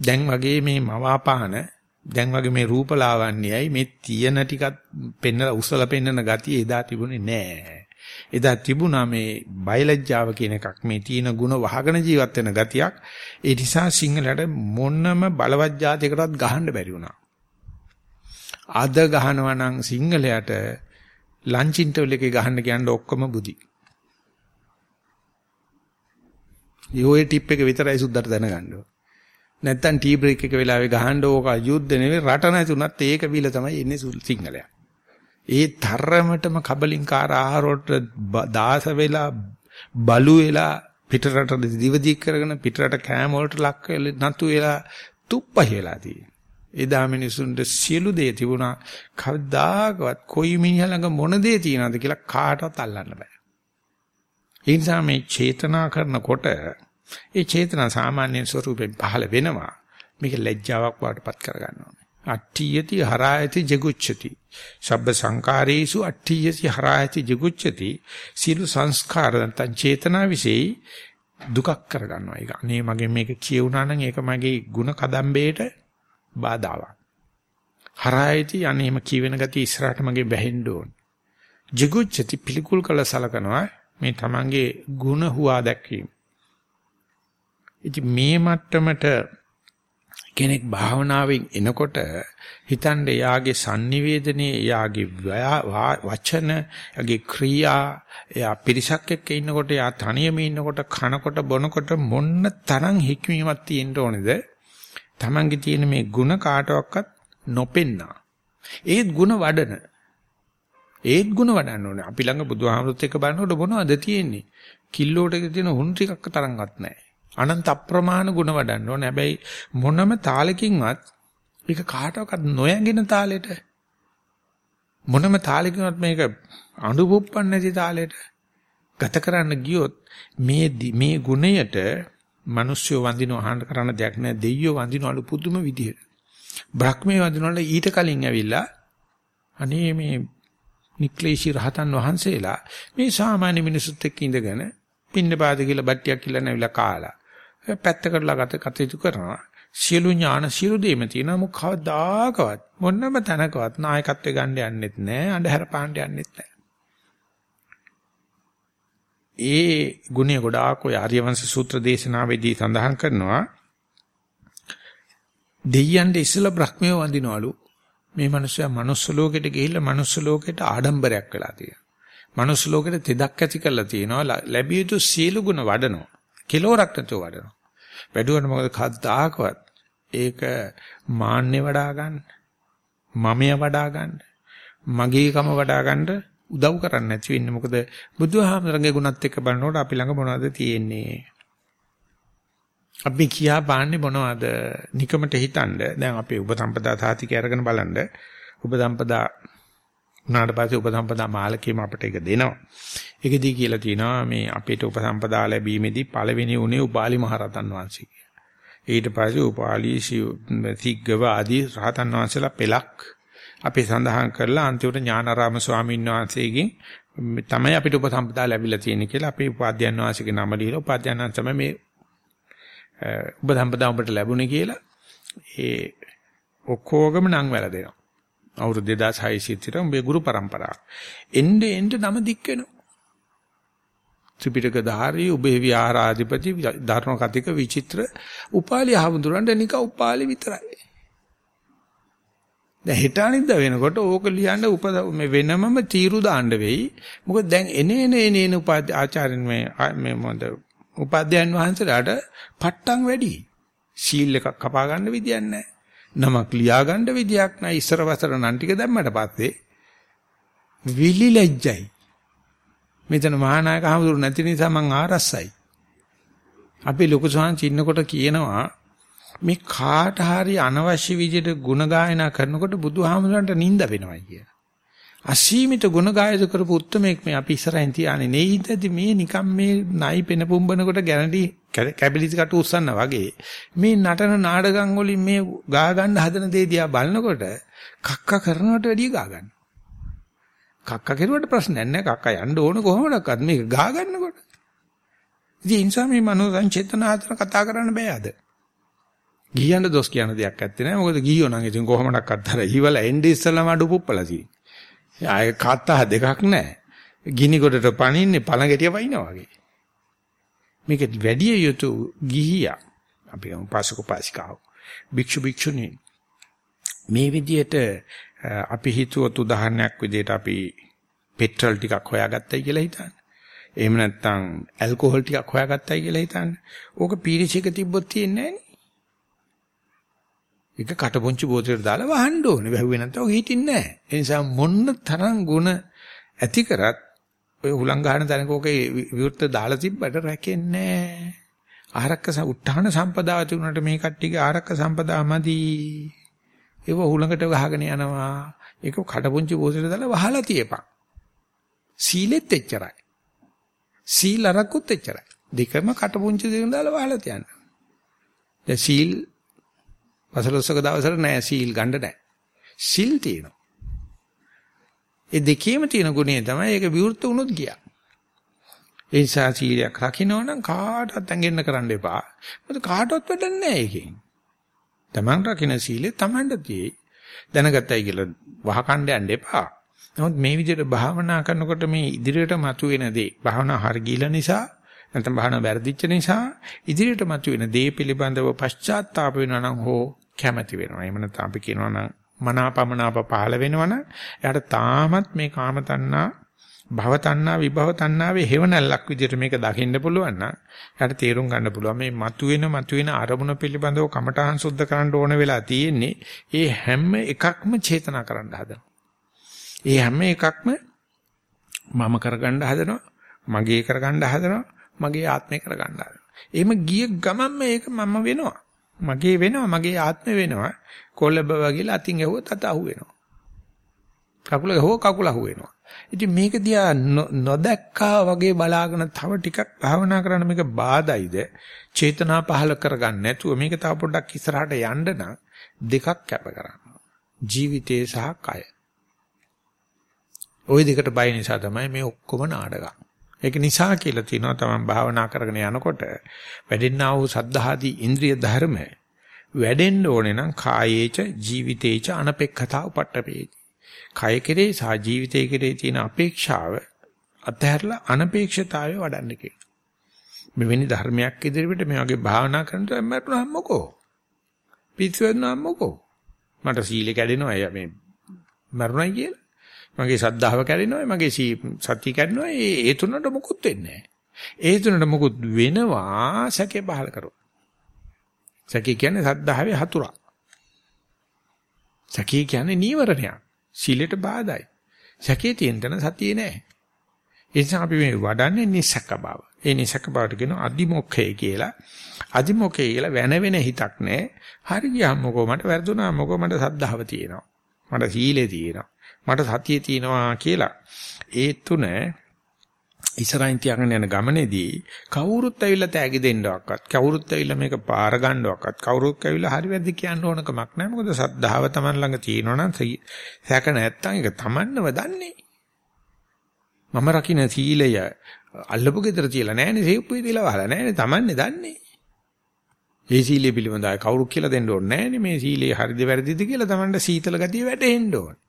දැන් වගේ මේ මවාපාන දැන් වගේ මේ රූපලාවන්‍යයි මේ තියෙන ටිකක් පෙන්නලා උස්සලා පෙන්නන ගතිය එදා තිබුණේ නෑ. එදා තිබුණා මේ බයලජ්ජාව කියන එකක් මේ තියෙන ಗುಣ වහගෙන ජීවත් වෙන ගතියක්. ඒ නිසා සිංහලට මොනම බලවත් જાතිකටවත් ගහන්න බැරි වුණා. අද ගහනවා නම් සිංහලයට ලන්ච් ඉන්ටර්වල් එකේ ගහන්න කියන්න ඔක්කොම බුදි. යෝයේ ටිප් එක විතරයි සුද්දට දැනගන්න ඕන. නැත්තම් ටී බ්‍රේක් එක වෙලාවේ ගහන්න ඕක යුද්ධ නෙවෙයි රට නැතුණත් ඒක විල තමයි ඉන්නේ සිංහලයා. ඒ තරමටම කබලින්කාර ආහාරවලට දාස වෙලා බලු වෙලා පිටරට දිවදීක් කරගෙන පිටරට කෑම වලට ලක් වෙලා නතු වෙලා තුප්පහිලා තියෙනවා. එදා මිනිසුන්ට සියලු දේ තිබුණා කවදාකවත් කොයි මිනිහා ළඟ මොන දේ තියනවද කියලා කාටවත් අල්ලන්න බෑ. ඒ නිසා මේ චේතනා කරනකොට ඒ චේතනා සාමාන්‍ය ස්වරූපයෙන් පහළ වෙනවා. මේක ලැජ්ජාවක් වඩපත් කරගන්න ඕනේ. අට්ඨියති හරායති ජගුච්ඡති. සබ්බ සංකාරේසු අට්ඨියති හරායති ජගුච්ඡති. සීල සංස්කාර නැත්නම් චේතනා વિશે දුකක් කරගන්නවා. ඒක අනේ මගේ මේක කියුණා නම් ඒක මගේ ಗುಣ කදම්බේට බාධාවක්. හරායති අනේම කියවෙන ගතිය ඉස්සරහට මගේ වැහෙන්න ඕන. jigucchati පිළිකුල් කළ සලකනවා මේ තමන්ගේ ಗುಣ හුවා දැක්වීම. ඉතින් මේ මට්ටමට කෙනෙක් භාවනාවෙන් එනකොට හිතන්නේ යාගේ sannivedanaya යාගේ වචන යාගේ ක්‍රියා එයා පිරිසක් එක්ක ඉන්නකොට යා තනියම ඉන්නකොට කනකොට බොනකොට මොන්න තරම් හික්මීමක් තියෙන්න ඕනේද Tamange තියෙන මේ ಗುಣ කාටවත් නොපෙන්නා. ඒත් ಗುಣ වඩන. ඒත් ಗುಣ වඩන්න ඕනේ. අපි ළඟ බුදුහාමුදුරුත් එක්ක බලනකොට මොනවද තියෙන්නේ? කිල්ලෝට තියෙන හුණු ටිකක් තරම්වත් නැහැ. අනන්ත අප්‍රමාණ ಗುಣ වඩන්න ඕනේ. හැබැයි මොනම තාලකින්වත් ඒක කාටවත් නොයැගෙන තාලෙට මොනම තාලකින්වත් මේක අනුභුප්පන්නේ නැති තාලෙට ගත කරන්න ගියොත් මේ මේ ගුණයට මිනිස්සු වඳින අහන්න කරන්න දෙයක් නැහැ දෙයියෝ වඳිනවලු පුදුම විදියට. බ්‍රහ්මයේ වඳිනවල ඊට කලින් ඇවිල්ලා අනේ මේ නික්ලේශී රහතන් වහන්සේලා මේ සාමාන්‍ය මිනිසුත් එක්ක ඉඳගෙන පින්න පාද කියලා බට්ටියක් කියලා නැවිලා කාලා පැත්තකටලා ගත කටයුතු කරනවා. සියලු ඥාන සියලු දේම තියෙනවා මොකවදාකවත් මොන්නම තැනකවත් නායකත්වය ගන්න යන්නෙත් නැහැ අඳුර පාන්න යන්නෙත් නැහැ. ඒ ගුණය ගොඩාක් ඔය ආර්යවංශ සූත්‍ර දේශනාවේදී සඳහන් කරනවා දෙයයන්ට ඉස්සලා බ්‍රහ්මය වඳිනවලු මේ මිනිස්සයා manuss ලෝකෙට ගිහිල්ලා manuss ලෝකෙට ආඩම්බරයක් වෙලා තියෙනවා. manuss ලෝකෙට තෙදක් ඇති කරලා තියෙනවා ලැබිය යුතු සීල ගුණ වඩනවා. කෙලවරක් නැතුව වඩනවා. වැඩුවට මොකද කද්දාකවත් ඒක මාන්නේ වඩා ගන්න, මමය වඩා ගන්න, මගේකම වඩා ගන්න උදව් කරන්නේ නැති වෙන්නේ මොකද බුදුහාමරගේ ගුණත් එක්ක බලනකොට අපි ළඟ මොනවද තියෙන්නේ? අපි කියා පාන්නේ මොනවද? නිකමට හිතනද දැන් අපේ උපසම්පදා සාතිකය අරගෙන බලන්න. උපසම්පදා උනාට පස්සේ උපසම්පදා මාලකීම අපිට ඒක දෙනවා. ඒකදී කියලා තියෙනවා මේ අපිට උපසම්පදා ලැබීමේදී පළවෙනි උනේ උපාලි මහරතන් වහන්සේ ඊට පස්සේ උපාලි සිග්ගව ආදී රහතන් වහන්සේලා පෙලක් අපි සඳහන් කරලා අන්තිමට ඥානාරාම ස්වාමීන් වහන්සේගෙන් තමයි අපිට උපසම්පදා ලැබිලා තියෙන්නේ කියලා අපි උපාධ්‍යයන් වහන්සේගේ නම දීලා උපාධ්‍යයන් තමයි මේ උපසම්පදා උඹට ලැබුණේ කියලා ඒ ඔක්කොගම නම් වැල දෙනවා. අවුරුදු 2600 විතර උඹේ ගුරු પરම්පරාව. එnde එnde නම දික් වෙනවා. ත්‍රිපිටක ධාරී උබේ විහාරාධිපති ධර්ම කතික විචිත්‍ර උපාලි ආහඳුරන්ට නික උපාලි විතරයි. දැන් හෙට අනිද්දා වෙනකොට ඕක ලියන්න උප මේ වෙනමම තීරු දාන්න වෙයි. මොකද දැන් එනේ එනේ එනේ උපාධ්‍ය ආචාර්යන් මේ මේ මොඳ උපාධ්‍යයන් වහන්සේලාට පට්ටම් වැඩි. සීල් එකක් කපා ගන්න විදියක් නැහැ. නමක් ලියා ගන්න විදියක් නැහැ. ඉස්සර වසර නම් ටික දැම්මට පස්සේ විලි ලැජ්ජයි. මෙතන මහානායක හමුදුරු නැති නිසා මං ආරස්සයි. අපි ලොකු සහන් චින්නකොට කියනවා මේ කාට හරි අනවශ්‍ය විදිහට ಗುಣ ගායනා කරනකොට බුදුහාමුදුරන්ට නිඳ වෙනවා කිය. අසීමිත ගුණ ගායද කරපු උත්මේක් මේ අපි ඉස්සරහින් තියානේ නෙයිදදි මේ නිකම් මේ නයි පෙන පුම්බනකොට ගැරන්ටි කැබිලිටි කට උස්සන්න වගේ මේ නටන නාටකම් වලින් මේ ගා ගන්න හදන දේ දිහා බලනකොට කක්ක කරනවට වැඩිය ගා ගන්න. කක්ක කෙරුවට ප්‍රශ්නයක් නැහැ කක්ක යන්න ඕන කොහොමදක්වත් මේක ගා ගන්නකොට. ඉතින් ඒ නිසා මේ මනෝ සංචේතන හතර කතා කරන්න බෑ අද. ගියන්න දොස් කියන දෙයක් ඇත්තේ නැහැ. මොකද ගියෝ නම් ඉතින් කොහොමඩක්වත් අර ඊවල එන්නේ ඉස්සලම අඩු පුප්පලා තියෙන්නේ. ආයේ කතා දෙකක් නැහැ. ගිනි ගොඩට පනින්නේ පණ ගැටිය වයින්නා වගේ. මේක වැඩි යුතු ගිහියා. අපි උපාසක උපාසිකාව. භික්ෂු භික්ෂුණී මේ විදිහට අපි හිතුවත් උදාහරණයක් විදිහට අපි පෙට්‍රල් ටිකක් හොයාගත්තයි කියලා හිතන්න. එහෙම නැත්නම් ඇල්කොහොල් ටිකක් හොයාගත්තයි කියලා හිතන්න. ඕක පීරිසික තිබ්බොත් තියෙන්නේ නැහැ ඒක කටපොංචි බෝතලෙට දාලා වහන්න ඕනේ. වැහුවේ නැත්නම් ඔය හිටින්නේ නැහැ. ඒ නිසා මොන්න තරම් ಗುಣ ඇති කරත් ඔය හුලං ගහන තැනක ඔකේ විවෘත දාලා තිබ්බට රැකෙන්නේ නැහැ. ආරක්ක උත්හාන සම්පදාව තිබුණාට මේ කට්ටියගේ ආරක්ක සම්පදාමදි. ඒව හුලඟට ගහගෙන යනවා. ඒක කටපොංචි බෝතලෙට දාලා වහලා තියපන්. සීලෙත් එච්චරයි. සීල අරක්කුත් එච්චරයි. දෙකම කටපොංචි දෙකෙන් දාලා වහලා තියන්න. දැන් සීල් පසළොස්වක දවසට නෑ සීල් ගන්න නෑ. සිල් තියෙනවා. ඒ දෙකේම තියෙන ගුණය තමයි ඒක විවෘත වුණොත් ගියා. ඒ නිසා සීලයක් රකින්න නම් කාටවත් ඇඟෙන්න කරන්න එපා. මොකද කාටවත් වැඩක් නෑ ඒකෙන්. Taman රකින්න සීලේ Tamanට තියෙයි. දැනගත්තයි කියලා වහකණ්ඩ යන්න එපා. නමුත් මේ විදිහට භාවනා කරනකොට මේ ඉදිරියට මතුවෙන දේ භාවනා හරගීලා නිසා නැත්නම් භාවනා වැරදිච්ච නිසා ඉදිරියට මතුවෙන දේ පිළිබඳව පශ්චාත්තාප වෙනවා නම් හෝ කැමැති වෙනවා. එහෙම නැත්නම් අපි කියනවා නම් මනාපමනාප පහළ වෙනවනම් එයාට තාමත් මේ කාම තණ්හා භව තණ්හා විභව තණ්හාවේ හේවණල්ලක් විදිහට මේක දකින්න පුළුවන් නම් එයාට තේරුම් ගන්න පුළුවන් මේ මතුවෙන මතුවෙන අරමුණ පිළිබඳව කමඨහං සුද්ධ කරන්න ඕන වෙලා තියෙන්නේ ඒ හැම එකක්ම චේතනා කරන්න හදනවා. ඒ හැම එකක්ම මම කරගන්න හදනවා මගේ කරගන්න හදනවා මගේ ආත්මේ කරගන්න හදනවා. එහෙම ගිය ගමන් මේක මම වෙනවා. මගේ වෙනවා මගේ ආත්මේ වෙනවා. කොළඹ වගේ අතින් ඇහුවොත් අත අහු වෙනවා. කකුල ගහුව කකුල අහු වෙනවා. ඉතින් මේක දිහා නොදැක්කා වගේ බලාගෙන තව ටිකක් භාවනා කරන්න මේක බාධායිද? චේතනා පහල කරගන්න නැතුව මේක තව පොඩ්ඩක් ඉස්සරහට යන්න නම් දෙකක් කැප කරන්න. ජීවිතේ සහ කය. ওই දෙකට බය නිසා තමයි මේ ඔක්කොම නාඩගම් ඒක නිසා කියලා තියෙනවා තමන් භාවනා කරගෙන යනකොට වැඩෙන්නා වූ සද්ධාදී ඉන්ද්‍රිය ධර්ම වැඩෙන්න ඕනේ නම් කායේච ජීවිතේච අනපේක්ෂතා උපට්ඨපේති. කය කෙරේ සහ ජීවිතේ කෙරේ තියෙන අපේක්ෂාව අතහැරලා අනපේක්ෂතාවය වඩන්න කියනවා. මෙවැනි ධර්මයක් ඉදිරියට මේ වගේ භාවනා කරනකොට මරණම් මොකෝ? පිස්සුවෙන්නම් මොකෝ? මට සීලෙ කැඩෙනවා මේ මරුණයි කියලා. මගේ සද්ධාව කැඩෙනවා මගේ සතිය කැඩෙනවා. ඒ ඒ තුනට මොකුත් වෙන්නේ ඒ තුනට මොකුත් වෙනවා සැකේ පහල කරොත් සැකේ කියන්නේ සද්ධාවේ හතුරා සැකේ කියන්නේ නීවරණයක්. සීලයට බාධායි. සැකේ තියෙන තැන සතියේ නැහැ. ඒ නිසා අපි මේ වඩන්නේ නිසක බව. ඒ නිසක බවට කියන අදිමොක්ඛය කියලා. අදිමොක්ඛය කියලා වෙන වෙන හිතක් නැහැ. හරි ගියාම මොකෝ මට වැරදුනා මොකෝ මට සද්ධාව තියෙනවා. මට සීලේ තියෙනවා. මට සතියේ තියෙනවා කියලා. ඒ තුන ඉස්සරහින් තියාගෙන යන ගමනේදී කවුරුත් ඇවිල්ලා තෑගි දෙන්නවක්වත් කවුරුත් ඇවිල්ලා මේක පාර ගන්නවක්වත් කවුරුත් ඇවිල්ලා හරි වැරදි කියන්න ඕන කමක් නැහැ. මොකද සද්ධාව Taman ළඟ තියෙනවනම් සැක නැත්තම් ඒක Tamanව දන්නේ. මම රකින්න සීලය අල්ලපු ගෙදර තියලා නැහැනේ සේප්පුවේ තියලා වහලා නැහැනේ Tamanනේ දන්නේ. ඒ සීලය පිළිබඳව කවුරු කියලා දෙන්න ඕනේ නැහැ මේ සීලේ හරිද වැරදිද කියලා Tamanට සීතල ගතිය වැටෙන්න ඕනේ.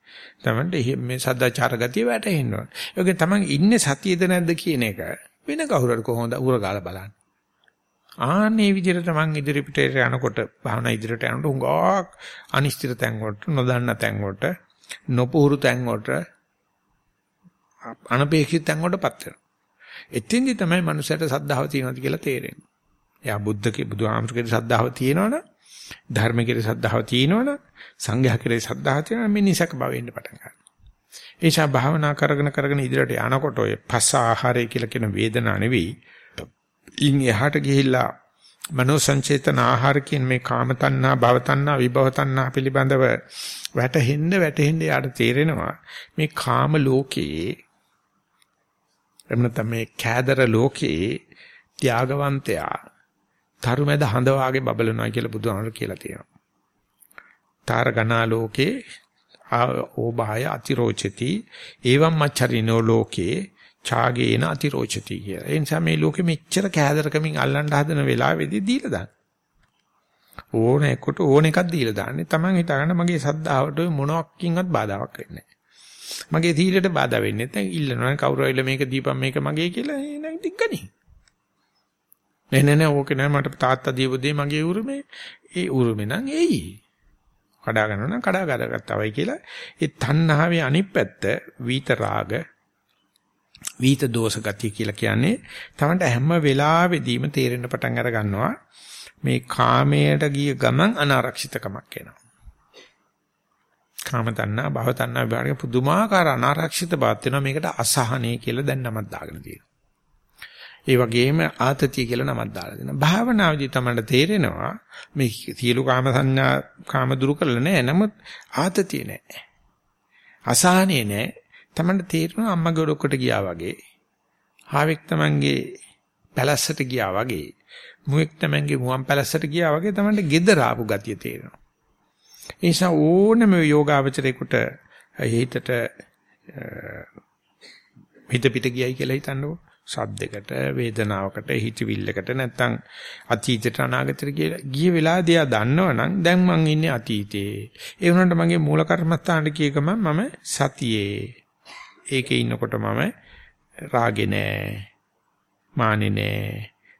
Tamanට මේ සදාචාර ගතිය වැටෙන්න ඕනේ. ඒකෙන් Taman ඉන්නේ සතියේද නැද්ද කියන එක වෙන කවුරුහරි කොහොමද උරගාලා බලන්න. ආන්නේ විදිහට මං ඉදිරිපිට යනකොට භාවනා ඉදිරියට යනකොට හුඟක් අනිශ්චිත තැන් වලට නොදන්න තැන් වලට නොපුහුරු තැන් වලට අනපේක්ෂිත තැන් වලටපත් වෙනවා. එතෙන්දි තමයි මනුස්සයට සද්ධාව තියෙනවද කියලා තේරෙන්නේ. එයා බුද්ධකේ බුදුහාමුදුරේ සද්ධාව තියෙනවනම් ධර්මකේ සද්ධාව තියෙනවනම් සංඝයාකේ සද්ධාව තියෙනවනම් මේ නිසක භවෙන්න පටන් ගන්නවා. ඒෂා භාවනා කරගෙන කරගෙන ඉදිරියට යනකොට ඔය පස්ස ආහාරය කියලා කියන වේදනාව නෙවෙයි. ඉන් එහාට ගිහිල්ලා මනෝ සංචේතන ආහාර කියන මේ කාම තණ්හා භව තණ්හා විභව තණ්හා පිළිබඳව වැටහෙන්න වැටහෙන්න යාට තේරෙනවා මේ කාම ලෝකයේ එමුණ තමයි කෑදර ලෝකයේ ත්‍යාගවන්තයා තරුමැද හඳ වාගේ බබලනවා කියලා බුදුහාමර කියලා තියෙනවා. තාරගනා ලෝකේ ඕබාය අතිරෝචති එවම් මච්චරිනෝ ලෝකේ ඡාගේන අතිරෝචති කියලා. ඒ නිසා මේ ලෝකෙ මෙච්චර කෑදරකමින් අල්ලන්න හදන වෙලාවේදී දීලා දාන්න. ඕන එකට ඕන එකක් දීලා දාන්නේ. Taman හිතාගන්න මගේ සද්ධාවට මොනක්කින්වත් බාධාවක් වෙන්නේ නැහැ. මගේ තීලයට බාධා වෙන්නේ නැත්නම් ඉල්ලනවා කවුරු හරි මේක දීපම් මේක මගේ කියලා නෑ දිග්ගනි. නෑ නෑ නෑ ඕක නෑ මට තාත්තා දීපු දේ මගේ උරුමේ. ඒ උරුමේ නම් එයි. කඩා ගන්නවා නම් කඩා ගන්නගත්තවයි කියලා ඒ තණ්හාවේ අනිත් පැත්ත වීත රාග වීත දෝෂ ගතිය කියලා කියන්නේ තමන්ට හැම වෙලාවෙදීම තේරෙන්න පටන් අර ගන්නවා මේ කාමයට ගිය ගමන් අනාරක්ෂිතකමක් එනවා. කාම තණ්හා භව තණ්හා විභාගයේ පුදුමාකාර අනාරක්ෂිත බවත් වෙනවා මේකට අසහනය කියලා දැන් නමක් දාගෙන තියෙනවා. ඒ වගේම ආතතිය කියලා නමක් දාලා දෙනවා. භාවනාවේදී තමයි තේරෙනවා මේ සියලු කාම සංඥා කාම දුරු කරලා නැහැ. නමුත් ආතතිය නැහැ. අසහනේ නැහැ. තමන්ට තේරෙනවා අම්මගේ ඔඩොක්කට ගියා වගේ. හාවෙක් තමන්ගේ පැලැස්සට ගියා වගේ. මුවෙක් තමන්ගේ මුවන් පැලැස්සට ගියා වගේ තමන්ට gedara ආපු ගතිය තේරෙනවා. ඒ නිසා ඕනම යෝගාවචරයකට හිතට හිත පිට ගියයි කියලා හිතන්නකෝ. සද්දයකට වේදනාවකට හිතවිල්ලකට නැත්තම් අතීතයට අනාගතයට කියලා ගිය වෙලාවදී ආ දන්නවනම් දැන් මං ඉන්නේ අතීතේ. ඒ වුණාට මගේ මූල කර්මස්ථානට කිය ගමන් මම සතියේ. ඒකේ ඉන්නකොට මම රාගේ නෑ මානේ නෑ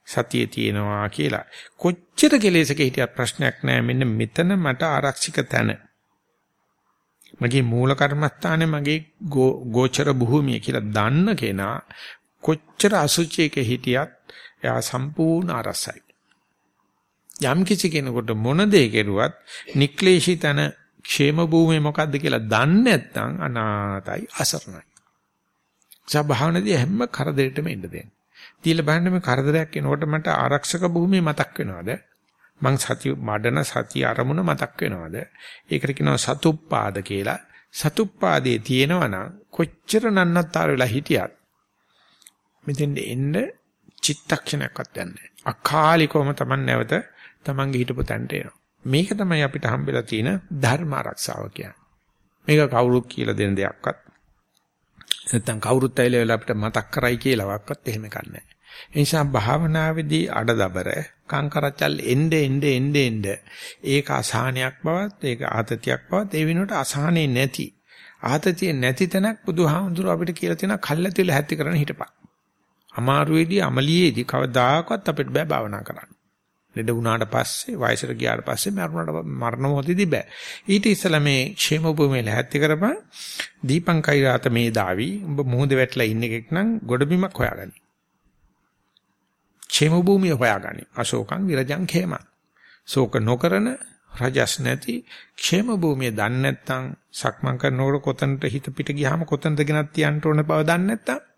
සතියේ තියෙනවා කියලා. කොච්චර කෙලෙසක හිටියත් ප්‍රශ්නයක් නෑ. මෙන්න මෙතන මට ආරක්ෂිත තැන. මගේ මූල කර්මස්ථානේ මගේ ගෝචර භූමිය කියලා දන්න කෙනා කොච්චර අසුචියක හිටියත් එයා සම්පූර්ණ අරසයි. යම් කිසි කෙනෙකුට මොන දේ කෙරුවත් නික්ලේශී තන ക്ഷേම භූමිය මොකද්ද කියලා දන්නේ නැත්නම් අනාතයි අසරණයි. සබහාවනදී හැම කරදරයකටම එන්න දෙන්න. දීලා බලන්න මේ කරදරයක් එනකොට මට ආරක්ෂක භූමිය මතක් වෙනවද? මං සති මඩන සති අරමුණ මතක් වෙනවද? ඒකට කියනවා සතුප්පාද කියලා. සතුප්පාදේ තියෙනවනම් කොච්චර නන්නත්තර වෙලා හිටියත් මෙතෙන් එන්න චිත්තක්ෂණයක්වත් යන්නේ අකාලිකවම Taman නැවත Tamanගේ හිටපු තැනට එනවා. මේක තමයි අපිට හම්බෙලා තියෙන ධර්ම ආරක්ෂාව කියන්නේ. මේක කවුරුත් කියලා දෙන දෙයක්වත් නැත්තම් කවුරුත් ඇවිල්ලා වෙලා අපිට මතක් කරයි කියලාවත් එහෙම කන්නේ ඒ නිසා භාවනාවේදී අඩදබර කංකරචල් එnde එnde එnde එnde. ඒක අසහනයක් බවත් ඒක ආතතියක් බවත් ඒ වෙනුවට අසහනේ නැති. ආතතිය නැති තැනක් බුදුහාමුදුරුව අපිට කියලා තියෙන කල්ැතිල හැටි කරන හිටපන්. අමාරුවේදී අමලියේදී කවදාකවත් අපිට බෑ භාවනා කරන්න. ළඩ වුණාට පස්සේ වයසට ගියාට පස්සේ මරුණාට මරණ මොහොතදී බෑ. ඊට ඉස්සෙල්ලා මේ ക്ഷേම භූමියේ ලැහැත්ති කරපන් දීපං කෛරාත මේ දාවි. උඹ මොහොත වැටලා ඉන්න එකෙක් නම් ගොඩබිමක් හොයාගන්න. ക്ഷേම භූමිය හොයාගනි. අශෝකං විරජං ඛේම. ශෝක නොකරන රජස් නැති ക്ഷേම භූමිය දන්නේ නැත්නම් සක්මන් කරනකොට කොතනට හිත පිට ගියාම කොතනද ගෙනත් තියන්න ඕන බව දන්නේ නැත්නම්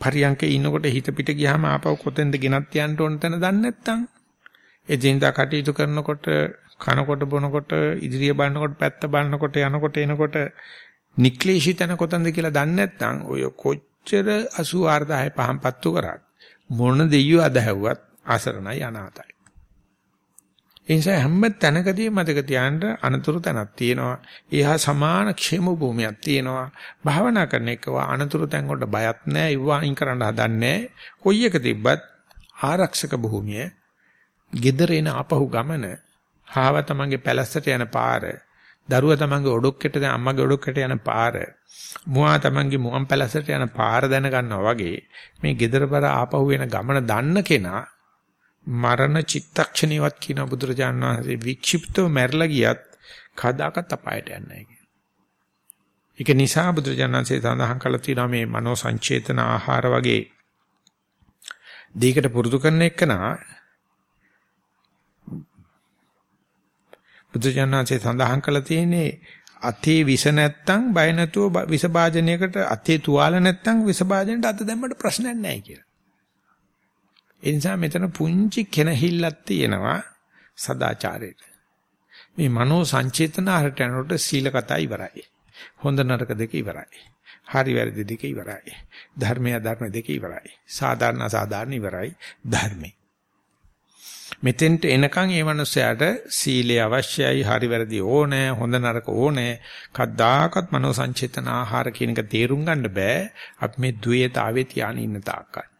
පරියන්කේ ඉන්නකොට හිත පිට ගියාම ආපහු කොතෙන්ද ගෙනත් යන්න ඕන තැන දන්නේ නැත්නම් එදින්දා කටයුතු කරනකොට කනකොට බොනකොට ඉදිරිය බලනකොට පැත්ත බලනකොට යනකොට එනකොට නික්ලේශී තැන කොතනද කියලා දන්නේ නැත්නම් ඔය කොච්චර 84000 පහන් පත්තු කරත් මොන දෙයියෝ අදහැව්වත් අසරණයි අනාතයි. ඒ නිසා හැම තැනකදී මතක තියාගන්න අනතුරු තැනක් තියෙනවා. ඒහා සමාන ക്ഷേම භූමියක් තියෙනවා. භාවනා කරන එකව අනතුරු තැන් වලට බයක් නැහැ. ඉවවායින් කරන්න හදන්නේ කොයි එක තිබ්බත් ආරක්ෂක භූමිය gedere එන ආපහු ගමන, හාව තමන්ගේ පැලැස්සට යන පාර, දරුවා තමන්ගේ ඔඩොක්කෙට දැන් අම්මගේ ඔඩොක්කෙට යන පාර, මුවා තමන්ගේ මුවන් පැලැස්සට යන පාර දැන ගන්නවා වගේ මේ gedere පර ආපහු වෙන ගමන දන්න කෙනා මරණ චිත්තක්ෂණියවත් කියන බුදුරජාණන් වහන්සේ වික්ෂිප්තව මැරලා ගියත් කදාකත් අපායට යන්නේ නැහැ ඒක නිසා බුදුරජාණන්සේ සඳහන් කළා තියෙනවා මේ මනෝ සංචේතන ආහාර වගේ දෙයකට පුරුදු කරන එකනා බුදුරජාණන්සේ සඳහන් කළා තියෙන්නේ අතේ විස නැත්තම් බය නැතුව විස භාජනයකට අතේ තුවාල නැත්තම් විස භාජනයට අත දැම්මට ප්‍රශ්නයක් නැහැ කියලා. ඒ නිසා මෙතන පුංචි කෙනහිල්ලක් තියෙනවා සදාචාරයට. මේ මනෝ සංචේතන ආහාරට යනකොට සීල කතා ඉවරයි. හොඳ නරක දෙක ඉවරයි. හරි වැරදි දෙක ඉවරයි. ධර්මය අධර්ම දෙක ඉවරයි. සාධාරණ අසාධාරණ ඉවරයි. ධර්මේ. මෙතෙන්ට එනකන් ඒ මනුස්සයාට සීලය අවශ්‍යයි, හරි වැරදි ඕනේ, හොඳ නරක ඕනේ. කද්දාකත් මනෝ සංචේතන ආහාර කියන එක තේරුම් ගන්න බෑ. අපි මේ ද්වේතාවේ තියාගෙන ඉන්න තාක්කල්.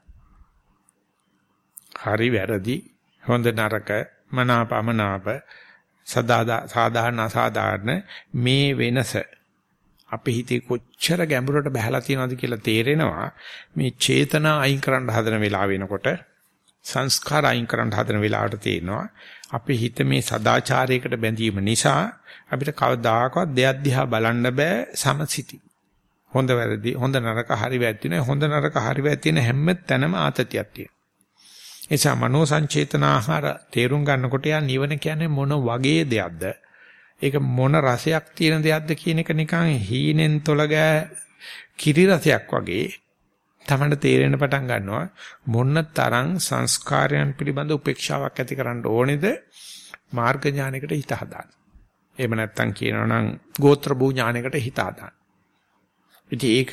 හරි වැරදි, හොඳ නරක, මනාපමනාප, සදාදා සාධාරණ අසාධාරණ මේ වෙනස. අපේ හිතේ කොච්චර ගැඹුරට බහලා තියෙනවද කියලා තේරෙනවා. මේ චේතනා අයින් කරන්න හදන වෙලාව වෙනකොට සංස්කාර අයින් කරන්න හදන වෙලාවට තේරෙනවා. අපේ හිත මේ සදාචාරයකට බැඳීම නිසා අපිට කවදාකවත් දෙයක් දිහා බලන්න බෑ සමසිති. හොඳ වැරදි හොඳ නරක හරි වැරදි නෑ හොඳ නරක හරි වැරදි තියෙන හැම තැනම ආතතියක් තියෙනවා. එසා මනෝ සංචේතන ආහාර තේරුම් ගන්නකොට යා නිවන කියන්නේ මොන වගේ දෙයක්ද ඒක මොන රසයක් තියෙන දෙයක්ද කියන එක නිකන් හීනෙන් තොලගෑ කිරි රසයක් වගේ තමන්ට තේරෙන්න පටන් ගන්නවා මොන්න තරම් සංස්කාරයන් පිළිබඳ උපේක්ෂාවක් ඇති කරන්න ඕනේද මාර්ග ඥානයකට හිත හදාන්න. එහෙම නැත්නම් කියනවා නම් ගෝත්‍ර භූ ඥානයකට හිත හදාන්න. ඉතින් ඒක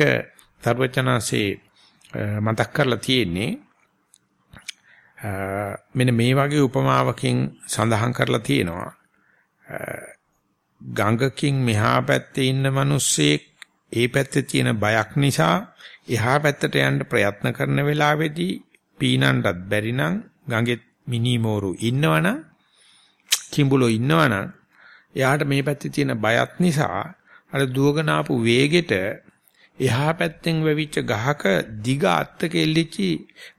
සර්වචනාසේ මතක් කරලා තියෙන්නේ මෙන්න මේ වගේ උපමාවකින් සඳහන් කරලා තියෙනවා. ගඟකින් මෙහා පැත්තේ ඉන්න මිනිස්සෙක් ඒ පැත්තේ තියෙන බයක් නිසා එහා පැත්තට යන්න ප්‍රයත්න කරන වෙලාවේදී පීනන්නත් බැරි නම් ගඟේ මිනිමෝරු ඉන්නවනම් කිඹුලෝ ඉන්නවනම් එයාට මේ පැත්තේ තියෙන බයත් නිසා අර දුවගෙන ආපු වේගෙට එහා පැත්තෙන් වෙවිච්ච ගහක දිග අත්තක එල්ලිච්චි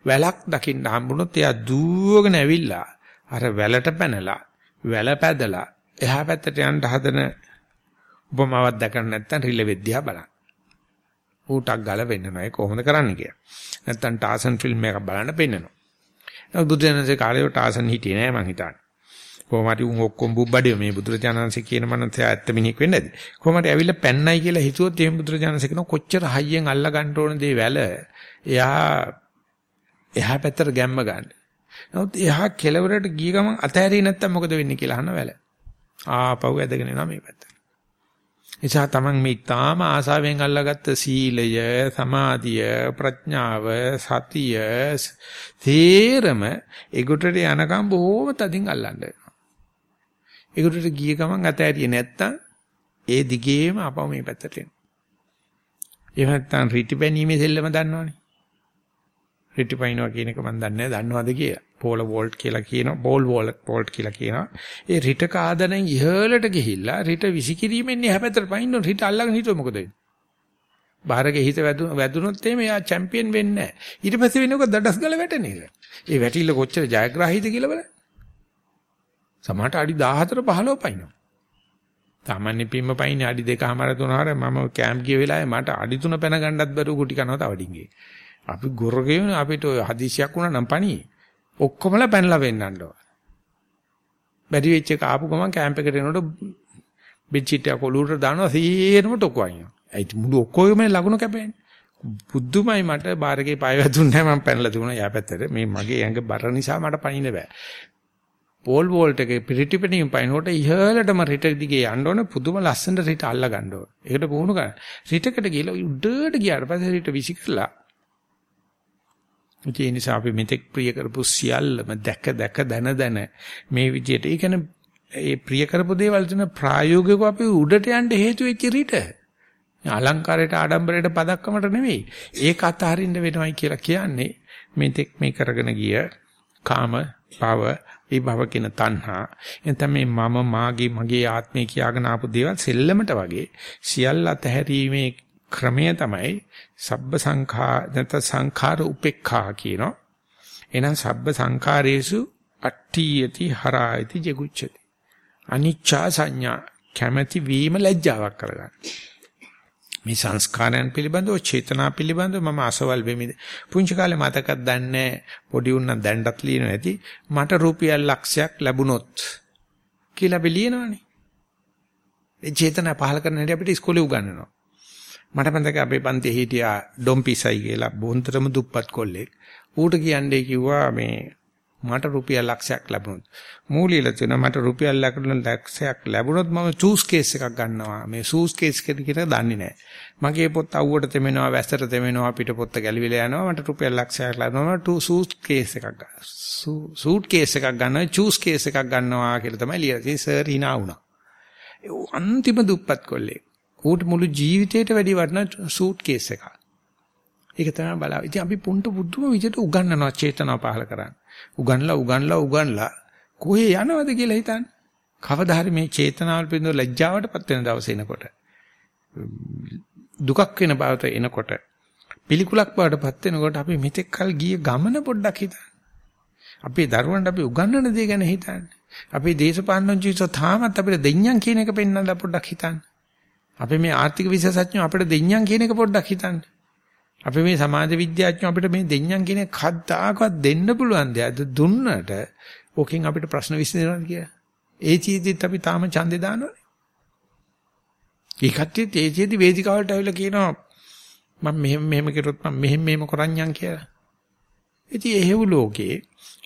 වැලක් දකින්න හම්බුනොත් එයා දුවගෙන ඇවිල්ලා අර වැලට පැනලා වැල පැදලා එහා පැත්තට යන්න හදන උපමාවක් දැකන්න නැත්නම් රිල වෙද්දියා බලන්න. ඌටක් ගාලා වෙන්නනවා. ඒක කොහොමද කරන්නේ කියලා. නැත්නම් ටාසන් ෆිල්ම් එකක් බලන්න පෙන්නනවා. නමුත් බුදුරජාණන්සේ කාලේ ටාසන් හිටියේ නෑ මං හිතන්නේ. කොහොම හරි උන් ඔක්කොම බුබ්බඩිය මේ බුදුරජාණන්සේ කියන මනස ඇත්ත මිනිහෙක් වෙන්න ඇති. කොහොම හරි ඇවිල්ලා පැන්නයි කියලා හිතුවොත් එහෙම බුදුරජාණන්සේ කියන කොච්චර හයියෙන් අල්ලා ගන්න ඕන දේ වැල එයා එහා පැත්තට ගැම්ම ගන්න. නමුත් එහා කෙලවරට ගිය ගමන් අතහැරියේ නැත්තම් මොකද වෙන්නේ කියලා අහන වැල. ආපහු ඇදගෙන එනවා මේ පැත්තට. එසා තමන් මේ තාම ආසාවෙන් අල්ලාගත්ත සීලය, සමාධිය, ප්‍රඥාව, සතිය තේරම ඒකට යනකම් බොහොම තදින් අල්ලන්න වෙනවා. ඒකට ගිය ගමන් අතෑරියේ නැත්තම් ඒ දිගේම ආපහු මේ පැත්තට එනවා. එහෙම නැත්තම් රිටිපැනීමේ සෙල්ලම දන්නවනේ. රිටිපයින්නවා කියන එක මම දන්නේ නැහැ. දන්නවද කියලා? පෝල වෝල්ට් කියලා කියනවා බෝල් වෝල්ට් කියලා කියනවා ඒ රිට කාදනෙන් ඉහළට ගිහිල්ලා රිට විසිකිරීමෙන් එහා පැත්තට පයින්න රිට අල්ලගෙන හිතුව මොකද වෙන්නේ බාරගේ හිත වැදුනොත් එimhe යා චැම්පියන් වෙන්නේ නැහැ ඊට පස්සේ වෙනකො දඩස් ගල වැටෙන එක ඒ වැටිල්ල කොච්චර ජයග්‍රාහීද කියලා බලන්න සමහරට අඩි 14 15 පයින්නවා සාමාන්‍ය පිම්ම පයින්නේ අඩි 2මාර 3මාර මම කැම්ප් ගිය වෙලාවේ මට අඩි 3 පැන ගන්නත් බැරුව කුටි කනවා තව ඩිංගේ අපි ගොරගෙන අපිට හදිසියක් වුණා නම් පණියේ ඔක්කොමලා පැනලා වෙන්නන්න ඕන. බැරි වෙච්ච එක ආපු ගමන් කැම්ප් එකට එනකොට බෙඩ්ෂීට් එක කොළුවට දානවා සීරම ටොකු අයින්. ඒ මුළු ඔක්කොම ලකුණු කැපෙන්නේ. බුද්ධුමයි මට බාරකේ පාය වැදුන්නේ නැහැ මම පැනලා තිබුණා යා පැත්තට. මේ මගේ ඇඟ බර නිසා මට පනින්න බෑ. පෝල් වෝල්ට් එකේ පිරිටිපෙනින් පයින්නකොට ඉහළටම රිට දිගේ යන්න ඕනේ පුදුම ලස්සනට රිට අල්ල ගන්න ඕනේ. ඒකට පුහුණු කරන්න. රිටකට ගිහලා උඩට ගියාට පස්සේ රිට විසිකලා ඒ නිසා අපි මෙතෙක් ප්‍රිය කරපු සියල්ලම දැක දැක දන දන මේ විදිහට ඒ කියන්නේ ඒ ප්‍රිය කරපු දේවල් තුන ප්‍රායෝගිකව අපි උඩට යන්න හේතු වෙච්ච රිට. අලංකාරයට ආඩම්බරයට පදක්කමට නෙවෙයි. ඒක අතහරින්න වෙනවයි කියලා කියන්නේ මෙතෙක් මේ කරගෙන ගිය කාම, භව, විභව කියන තණ්හා. එතන මේ මම මාගේ මගේ ආත්මය කියාගෙන ආපු දේවල් සෙල්ලමට වගේ සියල්ල අතහැරීමේ ක්‍රමය තමයි සබ්බ සංඛා නැත සංඛාර උපේක්ඛා කියනවා. එහෙනම් සබ්බ සංඛාරේසු අට්ඨියති හරායති ජගුච්ඡති. අනිච්චා සංඥා කැමැති වීම ලැජ්ජාවක් කරගන්න. මේ සංස්කාරයන් පිළිබඳව චේතනා පිළිබඳව මම අසවල් වෙමි. පුංචි කාලේ මතකක් දන්නේ පොඩි උන්න දැන්ටත් ලියන ඇති මට රුපියල් ලක්ෂයක් ලැබුණොත් කියලා අපි ලියනවනේ. ඒ චේතනා පහල කරන හැටි අපිට ඉස්කෝලේ උගන්වනවා. මට මතකයි අපේ පන්තියේ හිටියා ඩොම්පිසයි කියලා බොන්තරම දුප්පත් කොල්ලෙක්. ඌට කියන්නේ කිව්වා මේ මට රුපියල් ලක්ෂයක් ලැබුණොත්. මූලියලා තියෙනවා මට රුපියල් ලක්ෂයක් ලැබුණොත් මම චූස් කේස් එකක් ගන්නවා. මේ චූස් කේස් එක කියලා දන්නේ නැහැ. මගේ පොත් අවුවට තෙමෙනවා වැස්සට තෙමෙනවා පිට පොත්ත ගැලවිලා යනවා. මට රුපියල් ලක්ෂයක් ලැබුණා. ටු චූස් කේස් එකක් ගන්න සූට් කේස් එකක් ගන්නවා. චූස් කේස් එකක් ගන්නවා කියලා තමයි ලියලා තියෙන්නේ. සර් hina වුණා. අන්තිම දුප්පත් කොල්ලේ ඌට මුළු ජීවිතේට වැඩි වටිනා සූට් කේස් එකක්. ඒක තමයි බලාව. ඉතින් අපි පුන්ට බුද්ධම විදිහට උගන්වනවා චේතනාව පහල කරන්නේ. උගන්ලා උගන්ලා උගන්ලා කොහේ යනවද කියලා හිතන්නේ. කවදා හරි මේ චේතනාවල් පිළිබඳව ලැජ්ජාවටපත් වෙන දවස එනකොට දුකක් වෙන බවට එනකොට පිළිකුලක් බවටපත් වෙනකොට අපි මෙතෙක් කල් ගිය ගමන පොඩ්ඩක් හිතන්න. අපේ දරුවන්ට අපි උගන්වන දේ ගැන හිතන්න. අපේ දේශපාලන ජීවිත තාමත් අපිට දෙඤ්ඤම් කියන එක පෙන්වන්න පොඩ්ඩක් හිතන්න. අපේ මේ ආර්ථික විශේෂඥයෝ අපිට දෙඤ්ඤම් කියන එක පොඩ්ඩක් හිතන්න. අපි මේ සමාජ විද්‍යාඥයෝ අපිට මේ දෙඤ්ඤම් කියන කද්දාකවත් දෙන්න පුළුවන් දෙයක්ද දුන්නට ඕකෙන් අපිට ප්‍රශ්න විසඳනවා කියලා. ඒ චීදිත් අපි තාම ඡන්දේ දානවනේ. ඒ කට්ටියත් ඒ චීදි වේදිකාවලට ඇවිල්ලා කියනවා මම මෙහෙම මෙහෙම කරොත් මම මෙහෙම මෙහෙම කරන්නම් කියලා. ඉතින් එහෙව් ලෝකේ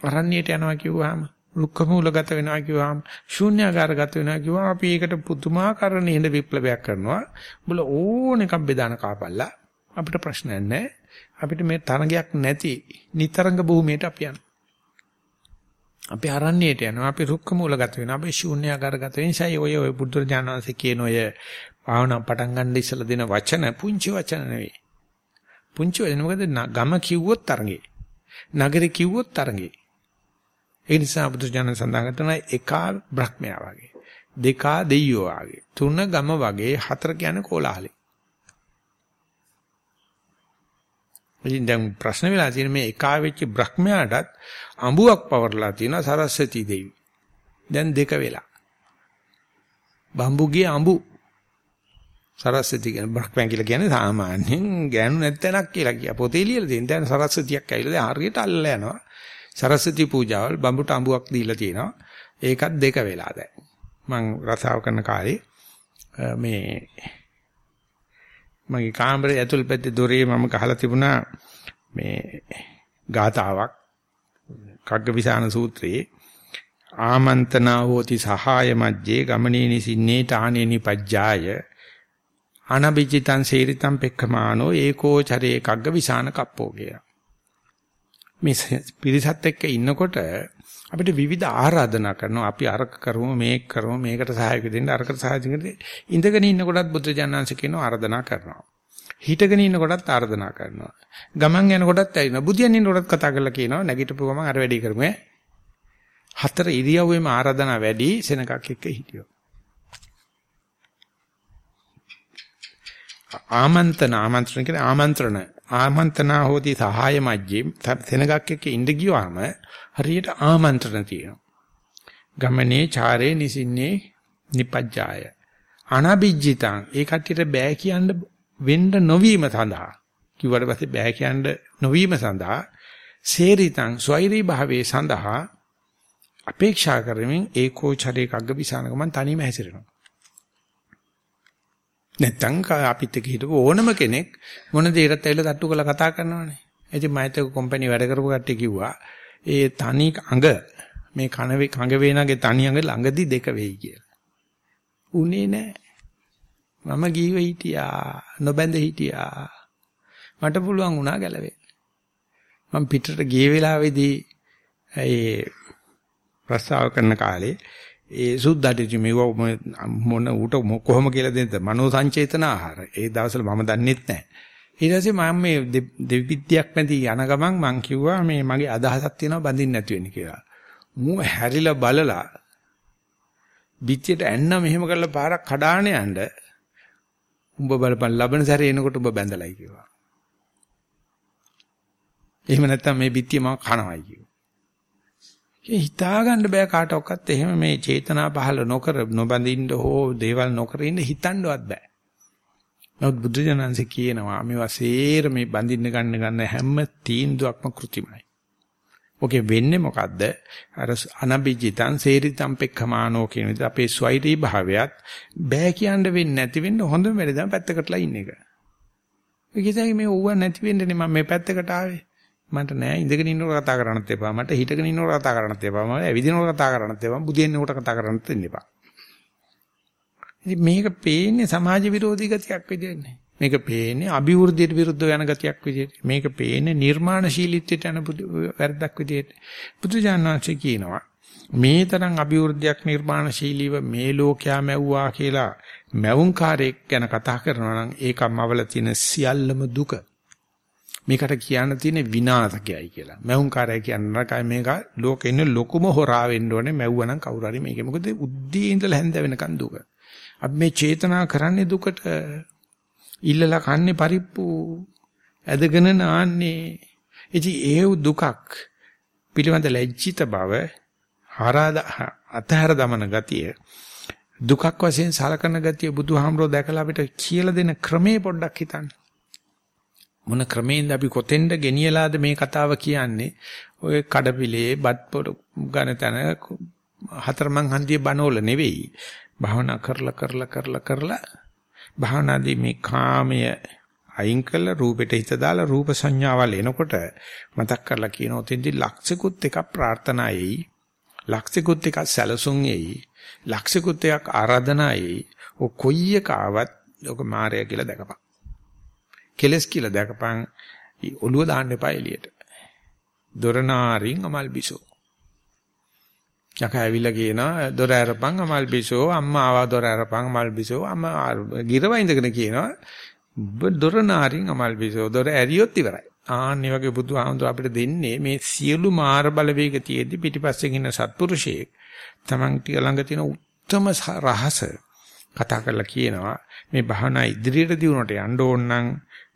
අරණ්‍යයට යනවා කිව්වහම රුක්ක මූලගත වෙනවා කිව්වහම ශූන්‍යාකාරගත වෙනවා කිව්වම අපි ඒකට පුදුමාකාර නේද විප්ලවයක් කරනවා. උඹල ඕන එකක් බෙදාන කාපල්ලා අපිට ප්‍රශ්නයක් නැහැ. අපිට මේ තරඟයක් නැති නිතරංග භූමියට අපි යනවා. අපි අරණ්‍යයට යනවා. අපි රුක්ක මූලගත වෙනවා. අපි ශූන්‍යාකාරගත වෙන නිසා ඔය ඔය බුද්ධ ඥානanse කියන ඔය භාවනා පටන් ගන්න ඉස්සලා දෙන වචන පුංචි වචන නෙවෙයි. පුංචි වචන මොකද ගම කිව්වොත් තරඟේ. නගරේ කිව්වොත් තරඟේ. ඒ නිසා බුදු ඥාන සඳහන් කරන එකා බ්‍රහ්මයා වගේ. දෙකා දෙයියෝ වගේ. තුන ගම වගේ හතර කියන්නේ කෝලාහලේ. ඉතින් දැන් ප්‍රශ්න වෙලා තියෙන මේ එකා වෙච්ච බ්‍රහ්මයාටත් අඹුවක් පවර්ලා තියෙනවා සරස්වති දේවි. දැන් දෙක වෙලා. බම්බුගේ අඹු සරස්වති කියන බ්‍රහ්මයා කියලා කියන්නේ සාමාන්‍යයෙන් ගෑනු නැත්තනක් කියලා කිය. පොතේ ලියලා තියෙන. දැන් සරස්වතියක් ඇවිල්ලා දැන් හරියට අල්ලලා යනවා. සරස්වති පූජාවල් බම්බුට අඹුවක් දීලා තියෙනවා. ඒකත් දෙක වෙලා දැන්. මං රසාව කරන කාලේ මේ මගේ කාමරේ ඇතුල් පැත්තේ දොරේ මම ගහලා තිබුණා මේ ගාතාවක් කග්ගවිසාන සූත්‍රයේ ආමන්තනා හෝති සහාය මජ්ජේ ගමනේ නිසින්නේ තානේ නිපජ්ජාය අනබිජිතං සේරිතං පෙක්ඛමානෝ ඒකෝ චරේ කග්ගවිසාන කප්පෝ කිය. මේ පිරිසත් එක්ක ඉන්නකොට අපිට විවිධ ආරාධනා කරනවා. අපි අරක කරමු මේක කරමු මේකට සහායක දෙන්න අරකට සහායක දෙන්න. ඉඳගෙන ඉන්න කොටත් බුද්ධජනනාංශ කියනවා ආරාධනා කරනවා. හිටගෙන ඉන්න කොටත් ආරාධනා කරනවා. ගමන් යන කොටත් ඇවිල්ලා බුදියන් ඉන්න කොටත් කතා කරලා කියනවා නැගිටපු ගමන් අර වැඩි කරමු හතර ඉරියව්වෙම ආරාධනා වැඩි සෙනගක් එක්ක හිටියෝ ආමන්ත්‍රණ ආමන්ත්‍රණ කියන්නේ ආමන්ත්‍රණ. ආමන්ත්‍රණා හෝති සහාය මැජ්ජේ සෙනගක් එක්ක ඉඳ ගියාම හරියට ආමන්ත්‍රණ තියෙනවා. ගමනේ චාරේ නිසින්නේ නිපජ්ජාය. අනබිජ්ජිතං ඒ කට්ටියට බෑ කියන්න වෙන්න නොවීම සඳහා කිව්වට පස්සේ බෑ කියන්න නොවීම සඳහා සේරිතං ස්වෛරී භාවයේ සඳහා අපේක්ෂා කරමින් ඒකෝචරේ කග්ගවිසානකමන් තනියම හැසිරෙනවා. නැත්තම් අපිත් එක්ක හිටපු ඕනම කෙනෙක් මොන දේකට ඇවිල්ලා තට්ටු කරලා කතා කරනවනේ. ඉතින් මම හිතුව කම්පැනි වැඩ කරපු කට්ටිය කිව්වා ඒ තනි අඟ මේ කන කඟ වේනගේ තනි අඟ ළඟදි දෙක වෙයි කියලා. උනේ නැහැ. මම ගීව හිටියා නොබැඳ හිටියා. මට පුළුවන් වුණා ගැලවෙන්න. මම පිටට ගිය වෙලාවේදී ඒ ප්‍රස්තාව කරන කාලේ ඒ සුද්දාට මෙව මොන ඌට කොහොම කියලා දෙන්නද මනෝ සංචේතන ආහාර. ඒ දවස්වල මම දන්නෙත් නැහැ. ඊට පස්සේ මම මේ දෙවිවිද්‍යක් නැති යන ගමන් මං කිව්වා මේ මගේ අදහසක් තියෙනවා බඳින්න නැති වෙන්න කියලා. මූ හැරිලා බලලා පිටියට ඇන්න මෙහෙම කරලා පාරක් කඩාන යන්න උඹ බලපන් ලබන සැරේ එනකොට උඹ බැඳලයි කිව්වා. එහෙම නැත්තම් මේ පිටිය මම කනවයි කිව්වා. ඒ හිතා ගන්න බෑ කාටවත් එහෙම මේ චේතනා පහළ නොකර නොබඳින්න හෝ දේවල් නොකර ඉන්න හිතන්නවත් බෑ. නමුත් බුදුජානන්සේ කියනවා මේවා සේර මේ බඳින්න ගන්න ගන්න හැම තීන්දුවක්ම કૃතිමයි. ඔකේ වෙන්නේ මොකද්ද? අර අනබිජිතං සේරිතං පෙක්ඛමානෝ කියන විදිහට අපේ ස්වෛරී භාවයත් බෑ කියන්න වෙන්නේ නැති වෙන්න හොඳම වැඩ තමයි පැත්තකටලා ඉන්න එක. ඒ කියන්නේ මේ ඕව නැති වෙන්නේ මම මේ පැත්තකට ආවේ. මට නෑ ඉඳගෙන ඉන්නකොට කතා කරන්නත් එපා. මට හිටගෙන ඉන්නකොට කතා කරන්නත් එපා. මම ඇවිදිනකොට කතා කරන්නත් එපා. බුදියෙන්නකොට කතා කරන්නත් එපා. ඉතින් මේක පේන්නේ සමාජ විරෝධී ගතියක් විදිහට මේක පේන්නේ අභිවෘද්ධියට විරුද්ධව යන ගතියක් විදිහට. මේක පේන්නේ නිර්මාණශීලීත්වයට යන වැරද්දක් විදිහට. බුදුජානනාංශ කියනවා මේ තරම් අභිවෘද්ධියක් නිර්මාණශීලීව මේ ලෝකයා මැව්වා කියලා මැවුම්කාරයෙක් ගැන කතා කරනවා නම් ඒකමවල තියෙන සියල්ලම දුක. මේකට කියන්න තියෙන විනාශකයයි කියලා. මැවුම්කාරය කියන නරකයි මේක ලෝකේ ඉන්න ලොකුම හොරා වෙන්න ඕනේ මැව්වනම් කවුරු හරි මේක. මොකද උද්දී ඉඳලා හැන්ද වෙනකන් දුක. අපි මේ චේතනා කරන්නේ දුකට ඉල්ලලා කන්නේ පරිප්පු ඇදගෙන නාන්නේ ඉතින් ඒ දුකක් පිළිවඳ ලැජ්ජිත බව හරාද අතහැර දමන ගතිය දුකක් වශයෙන් සලකන ගතිය බුදුහාමරෝ දැකලා අපිට කියලා දෙන ක්‍රමේ පොඩ්ඩක් හිතන්න මොන ක්‍රමෙන්ද අපි කොතෙන්ද ගෙනියලාද මේ කතාව කියන්නේ? ඔය කඩපිලේ බත් පොඩ ගන තන හතරමං හන්දිය බනෝල නෙවෙයි. භාවනා කරලා කරලා කරලා කරලා භාවනාදී මේ කාමය අයින් කළ රූපෙට හිත දාලා රූප සංඥාවල් එනකොට මතක් කරලා කියන ඔතෙන්දි ලක්ෂිකුත් එකක් ප්‍රාර්ථනායයි ලක්ෂිකුත් එකක් සැලසුම් එයි. ලක්ෂිකුත් එකක් ආරාධනායයි ඔ කොයි එක ආවත් ඔක මායя කියලා දැකපන්. කෙලස් කියලා දැකපන්. ඔළුව දාන්න එපා එළියට. දොරනාරින් අමල් බිසෝ. යකා ඇවිල්ලා කියනවා දොර ඇරපන් අමල් බිසෝ අම්මා ආවා දොර ඇරපන් අමල් බිසෝ අම්මා ගිරව ඉඳගෙන කියනවා දොර නාරින් අමල් බිසෝ දොර ඇරියොත් ඉවරයි. ආන්නේ වගේ බුදුහාමුදුර අපිට දෙන්නේ මේ සියලු මාර බලවේග තියෙද්දි පිටිපස්සෙන් ඉන්න සත්පුරුෂයෙක්. Taman ටික ළඟ තියෙන උත්තරම රහස කතා කරලා කියනවා මේ භාවනා ඉදිරියට දියුණුවට යන්න ඕන නම්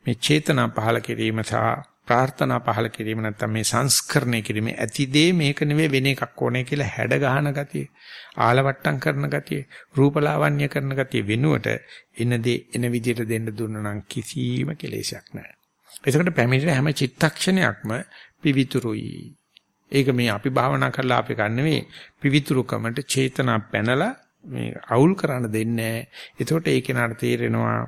මේ චේතනා පහල කිරීම සහ ප්‍රාර්ථනා පහල කිරීම නැත්නම් මේ සංස්කරණය කිරීම ඇතිදේ මේක නෙවෙයි වෙන එකක් ඕනේ කියලා හැඩ ගහන ගතිය ආලවට්ටම් කරන ගතිය රූපලාවන්‍ය කරන ගතිය වෙනුවට එන දේ එන විදිහට දෙන්න දුන්න නම් කිසිම කෙලෙසයක් නැහැ. ඒකට පැමිණෙන හැම චිත්තක්ෂණයක්ම පිවිතුරුයි. ඒක මේ අපි භාවනා කරලා අපි ගන්නෙ පිවිතුරුකමට චේතනා පැනලා මේ අවුල් කරන්න දෙන්නේ නැහැ. එතකොට ඒ කෙනාට තේරෙනවා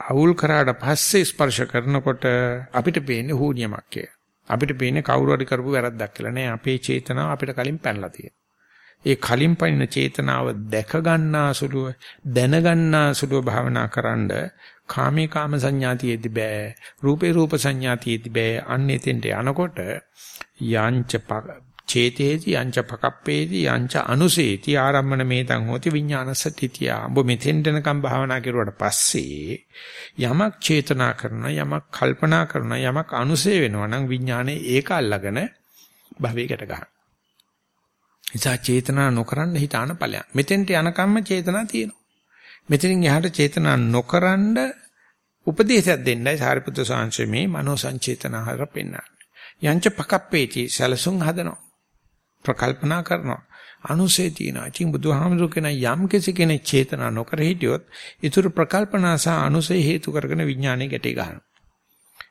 අවුල් කරාට පස්සේ ස්පර්ශ කරනකොට අපිට පේන්නේ හුනියමක් කියලා. අපිට පේන්නේ කවුරු හරි කරපු වැරද්දක් කියලා නෑ. අපේ චේතනාව අපිට කලින් පැනලා තියෙනවා. ඒ කලින් පනින චේතනාව දැක ගන්නාසුලුව දැන ගන්නාසුලුව භාවනා කරන්ඩ කාමේ කාම සංඥාතියෙදි බෑ. රූපේ රූප සංඥාතියෙදි බෑ. අන්න එතෙන්ට යනකොට යංච චේතේති යංච පකප්පේති යංච අනුසේති ආරම්මන මේතං හෝති විඥානසතිතිය. ඔබ මෙතෙන් දෙනකම් භාවනා කරුවාට පස්සේ යමක් චේතනා කරන යමක් කල්පනා කරන යමක් අනුසේ වෙනවා නම් විඥානේ ඒක අල්ලගෙන භවයකට ගන්න. නිසා චේතනා නොකරන්න හිතාන ඵලයක්. මෙතෙන්ට යනකම්ම චේතනා තියෙනවා. මෙතනින් එහාට චේතනා නොකරන්න උපදේශයක් දෙන්නයි සාරිපුත්‍ර සාංශේ මේ මනෝ සංචේතනාහර පෙන්නන්නේ. යංච පකප්පේති සලසුන් හදනවා. ප්‍රකල්පනා කරනවා. අනුසේ තියෙනවා. ඉතින් බුදුහාමුදුරු කියන යම් කෙනෙක් චේතනා නොකර හිටියොත් ඊතුරු ප්‍රකල්පනා සහ අනුසේ හේතු කරගෙන විඥානයේ ගැටේ ගන්නවා.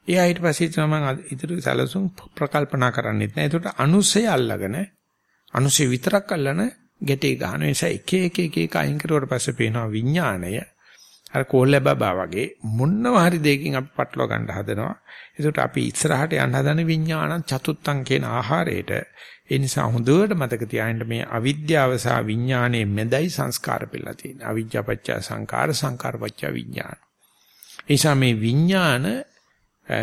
එයා ඊට පස්සේ තමයි ඊතුරු සැලසුම් ප්‍රකල්පනා කරන්නේත් නෑ. ඒකට අනුසේ අල්ලගෙන අනුසේ විතරක් අල්ලන ගැටේ ගන්න නිසා එක එක එක එක අයින් කරුවට පස්සේ පේනවා විඥාණය අර කෝල්ල බබා වගේ මොන්නව හරි දෙයකින් අපි පටලවා ගන්න හදනවා. ඒකට අපි ඉස්සරහට යන්න හදන විඥාන චතුත්තං කියන ආහාරයට ඒ නිසා හොඳට මතක තියාගන්න මේ අවිද්‍යාව සහ විඥානයේ මැදයි සංස්කාර පිළලා තියෙන්නේ. අවිජ්ජාපච්ච සංකාර සංකාරපච්ච විඥාන. ඒ නිසා මේ විඥාන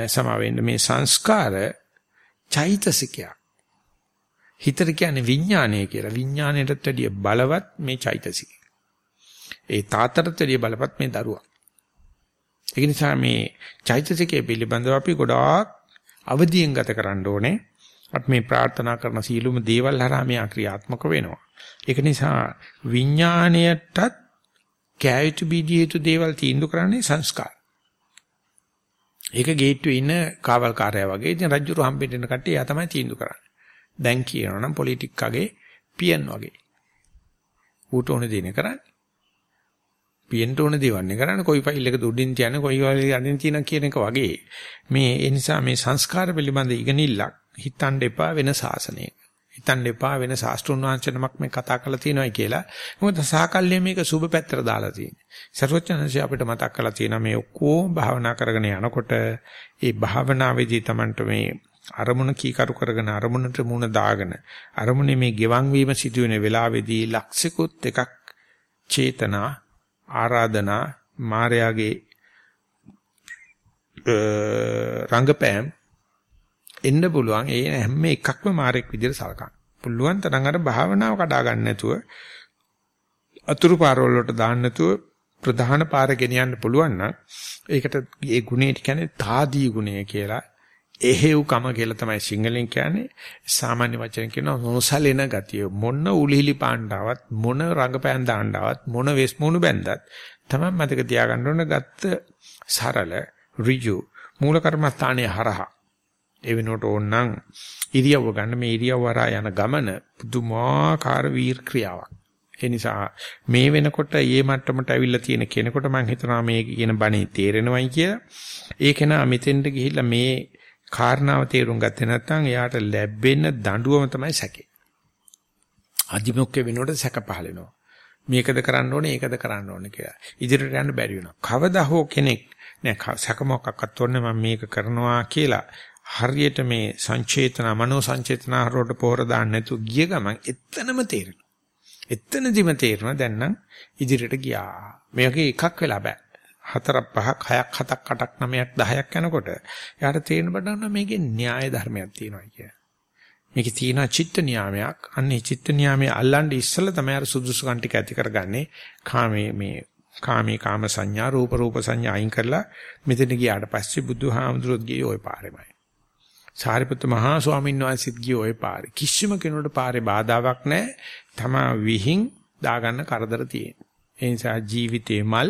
සමවෙන්න මේ සංස්කාර චෛතසිකයක්. හිතට කියන්නේ විඥානය කියලා. විඥාණයටත් වැඩිය බලවත් මේ චෛතසිකය. ඒ තාත්තටත් වැඩිය බලවත් මේ දරුවා. ඒ නිසා මේ චෛතසිකයේ පිළිබඳව අපි ගොඩාක් අවදියෙන් ගත කරන්න ඕනේ. අපි මේ ප්‍රාර්ථනා කරන සීලුම දේවල් හරහා මේ ක්‍රියාත්මක වෙනවා. ඒක නිසා විඥාණයටත් කැයිතු බීජීතු දේවල් තීන්දුව කරන්නේ සංස්කාර. ඒක ගේට්ටුවේ ඉන්න කාවල්කාරයා වගේ ඉතින් රජුරු හම්බෙන්න එන කට්ටිය එයා තමයි තීන්දුව කරන්නේ. දැන් කියනවා නම් පොලිටික්කගේ පියන් වගේ. ඌට ඕනේ දෙන්නේ කරන්නේ. පියන්ට ඕනේ දේවන්නේ කරන්නේ කොයි ෆයිල් එක දුඩින් තියන්නේ කොයි වගේ අදින් තියන කියන එක වගේ. මේ ඒ නිසා මේ සංස්කාර පිළිබඳ ඉගෙනිල්ලක් හිතන්න එපා වෙන සාසනයක. හිතන්න එපා වෙන ශාස්ත්‍රුන් වහන්සේනමක් මේ කතා කරලා තියෙනවායි කියලා. මොකද සාකල්ය මේක සුබ පැත්තට දාලා තියෙන්නේ. සර්වඥාන්සේ අපිට මතක් කරලා තියෙනවා මේ ඔක්කොම භාවනා කරගෙන යනකොට ඒ භාවනාවේදී Tamanට මේ අරමුණ කීකරු කරගෙන අරමුණට මුණ දාගෙන අරමුණේ මේ ගෙවන් වීම සිදුවෙන වෙලාවේදී ලක්ෂිකුත් එකක් චේතනා ආරාධනා මායාගේ රංගපෑම් එන්න පුළුවන් ඒ හැම එකක්ම මාරෙක් විදිහට සලකන්න. පුළුවන් තරම් අර භාවනාව කඩා ගන්න නැතුව අතුරු පාරවල වලට දාන්න නැතුව ප්‍රධාන පාර ගෙනියන්න පුළුවන් නම් ඒකට ඒ ගුණයට කියන්නේ තාදී ගුණය කියලා. එහෙව්කම කියලා තමයි සිංහලෙන් කියන්නේ. සාමාන්‍ය වචන කියනවා නොසලෙන ගතිය. මොන උලිහිලි පාණ්ඩාවත් මොන රංගපෑන් දාණ්ඩාවත් මොන වෙස්මුණු බැන්දත් තමයි මතක තියාගන්න ඕන ගත්ත සරල ඍජු මූල කර්මස්ථානයේ හරහා ඒ වෙනකොට ඕනනම් ඉරියව්ව ගන්න මේ ඉරියව්ව හරහා යන ගමන පුදුමාකාර වීර ක්‍රියාවක්. ඒ නිසා මේ වෙනකොට ඊයේ මට්ටමට අවිල්ලා තියෙන කෙනෙකුට මම හිතනවා මේ කියන බණේ තේරෙනවයි කියලා. ඒක නා මෙතෙන්ට ගිහිල්ලා මේ කාරණාව තේරුම් ගත්තේ නැත්නම් එයාට ලැබෙන දඬුවම තමයි සැකේ. අධිමුඛ්‍ය වෙනකොට සැක පහල වෙනවා. මේකද කරන්න ඕනේ ඒකද කරන්න ඕනේ කියලා. ඉදිරියට යන්න බැරි වෙනවා. කවදා හෝ කෙනෙක් නෑ සැක මොකක්වත් ඕනේ මම මේක කරනවා කියලා හරියට මේ සංචේතන මනෝ සංචේතන හරවට පොහොර දාන්න නැතුව ගිය ගමන් එතනම තේරෙනවා. එතනදිම තේරෙනවා දැන් නම් ඉදිරියට ගියා. මේකේ එකක් වෙලා බෑ. හතරක් පහක් හයක් හතක් අටක් නවයක් 10ක් යනකොට යාට තේරෙන බඩන්න මේකේ න්‍යාය ධර්මයක් තියෙනවා කිය. මේකේ තියෙන චිත්ත නියාමයක්. අන්නේ චිත්ත නියාමයේ අල්ලන්නේ ඉස්සෙල්ලා තමයි අර සුදුසුකම් ටික ඇති කරගන්නේ. කාමේ මේ කාමී කාම සංඥා රූප රූප සංඥා අයින් කරලා මෙතන ගියාට පස්සේ බුදුහාමුදුරුවෝ ගියේ ওই පාරෙමයි. සාරිපුත්ත මහා ස්වාමීන් වහන්සේත් ගිය ওই පාරේ. කිසිම කෙනෙකුට පාරේ බාධාවක් නැහැ. තමා විහිං දාගන්න කරදර තියෙන. ඒ නිසා ජීවිතේ මල්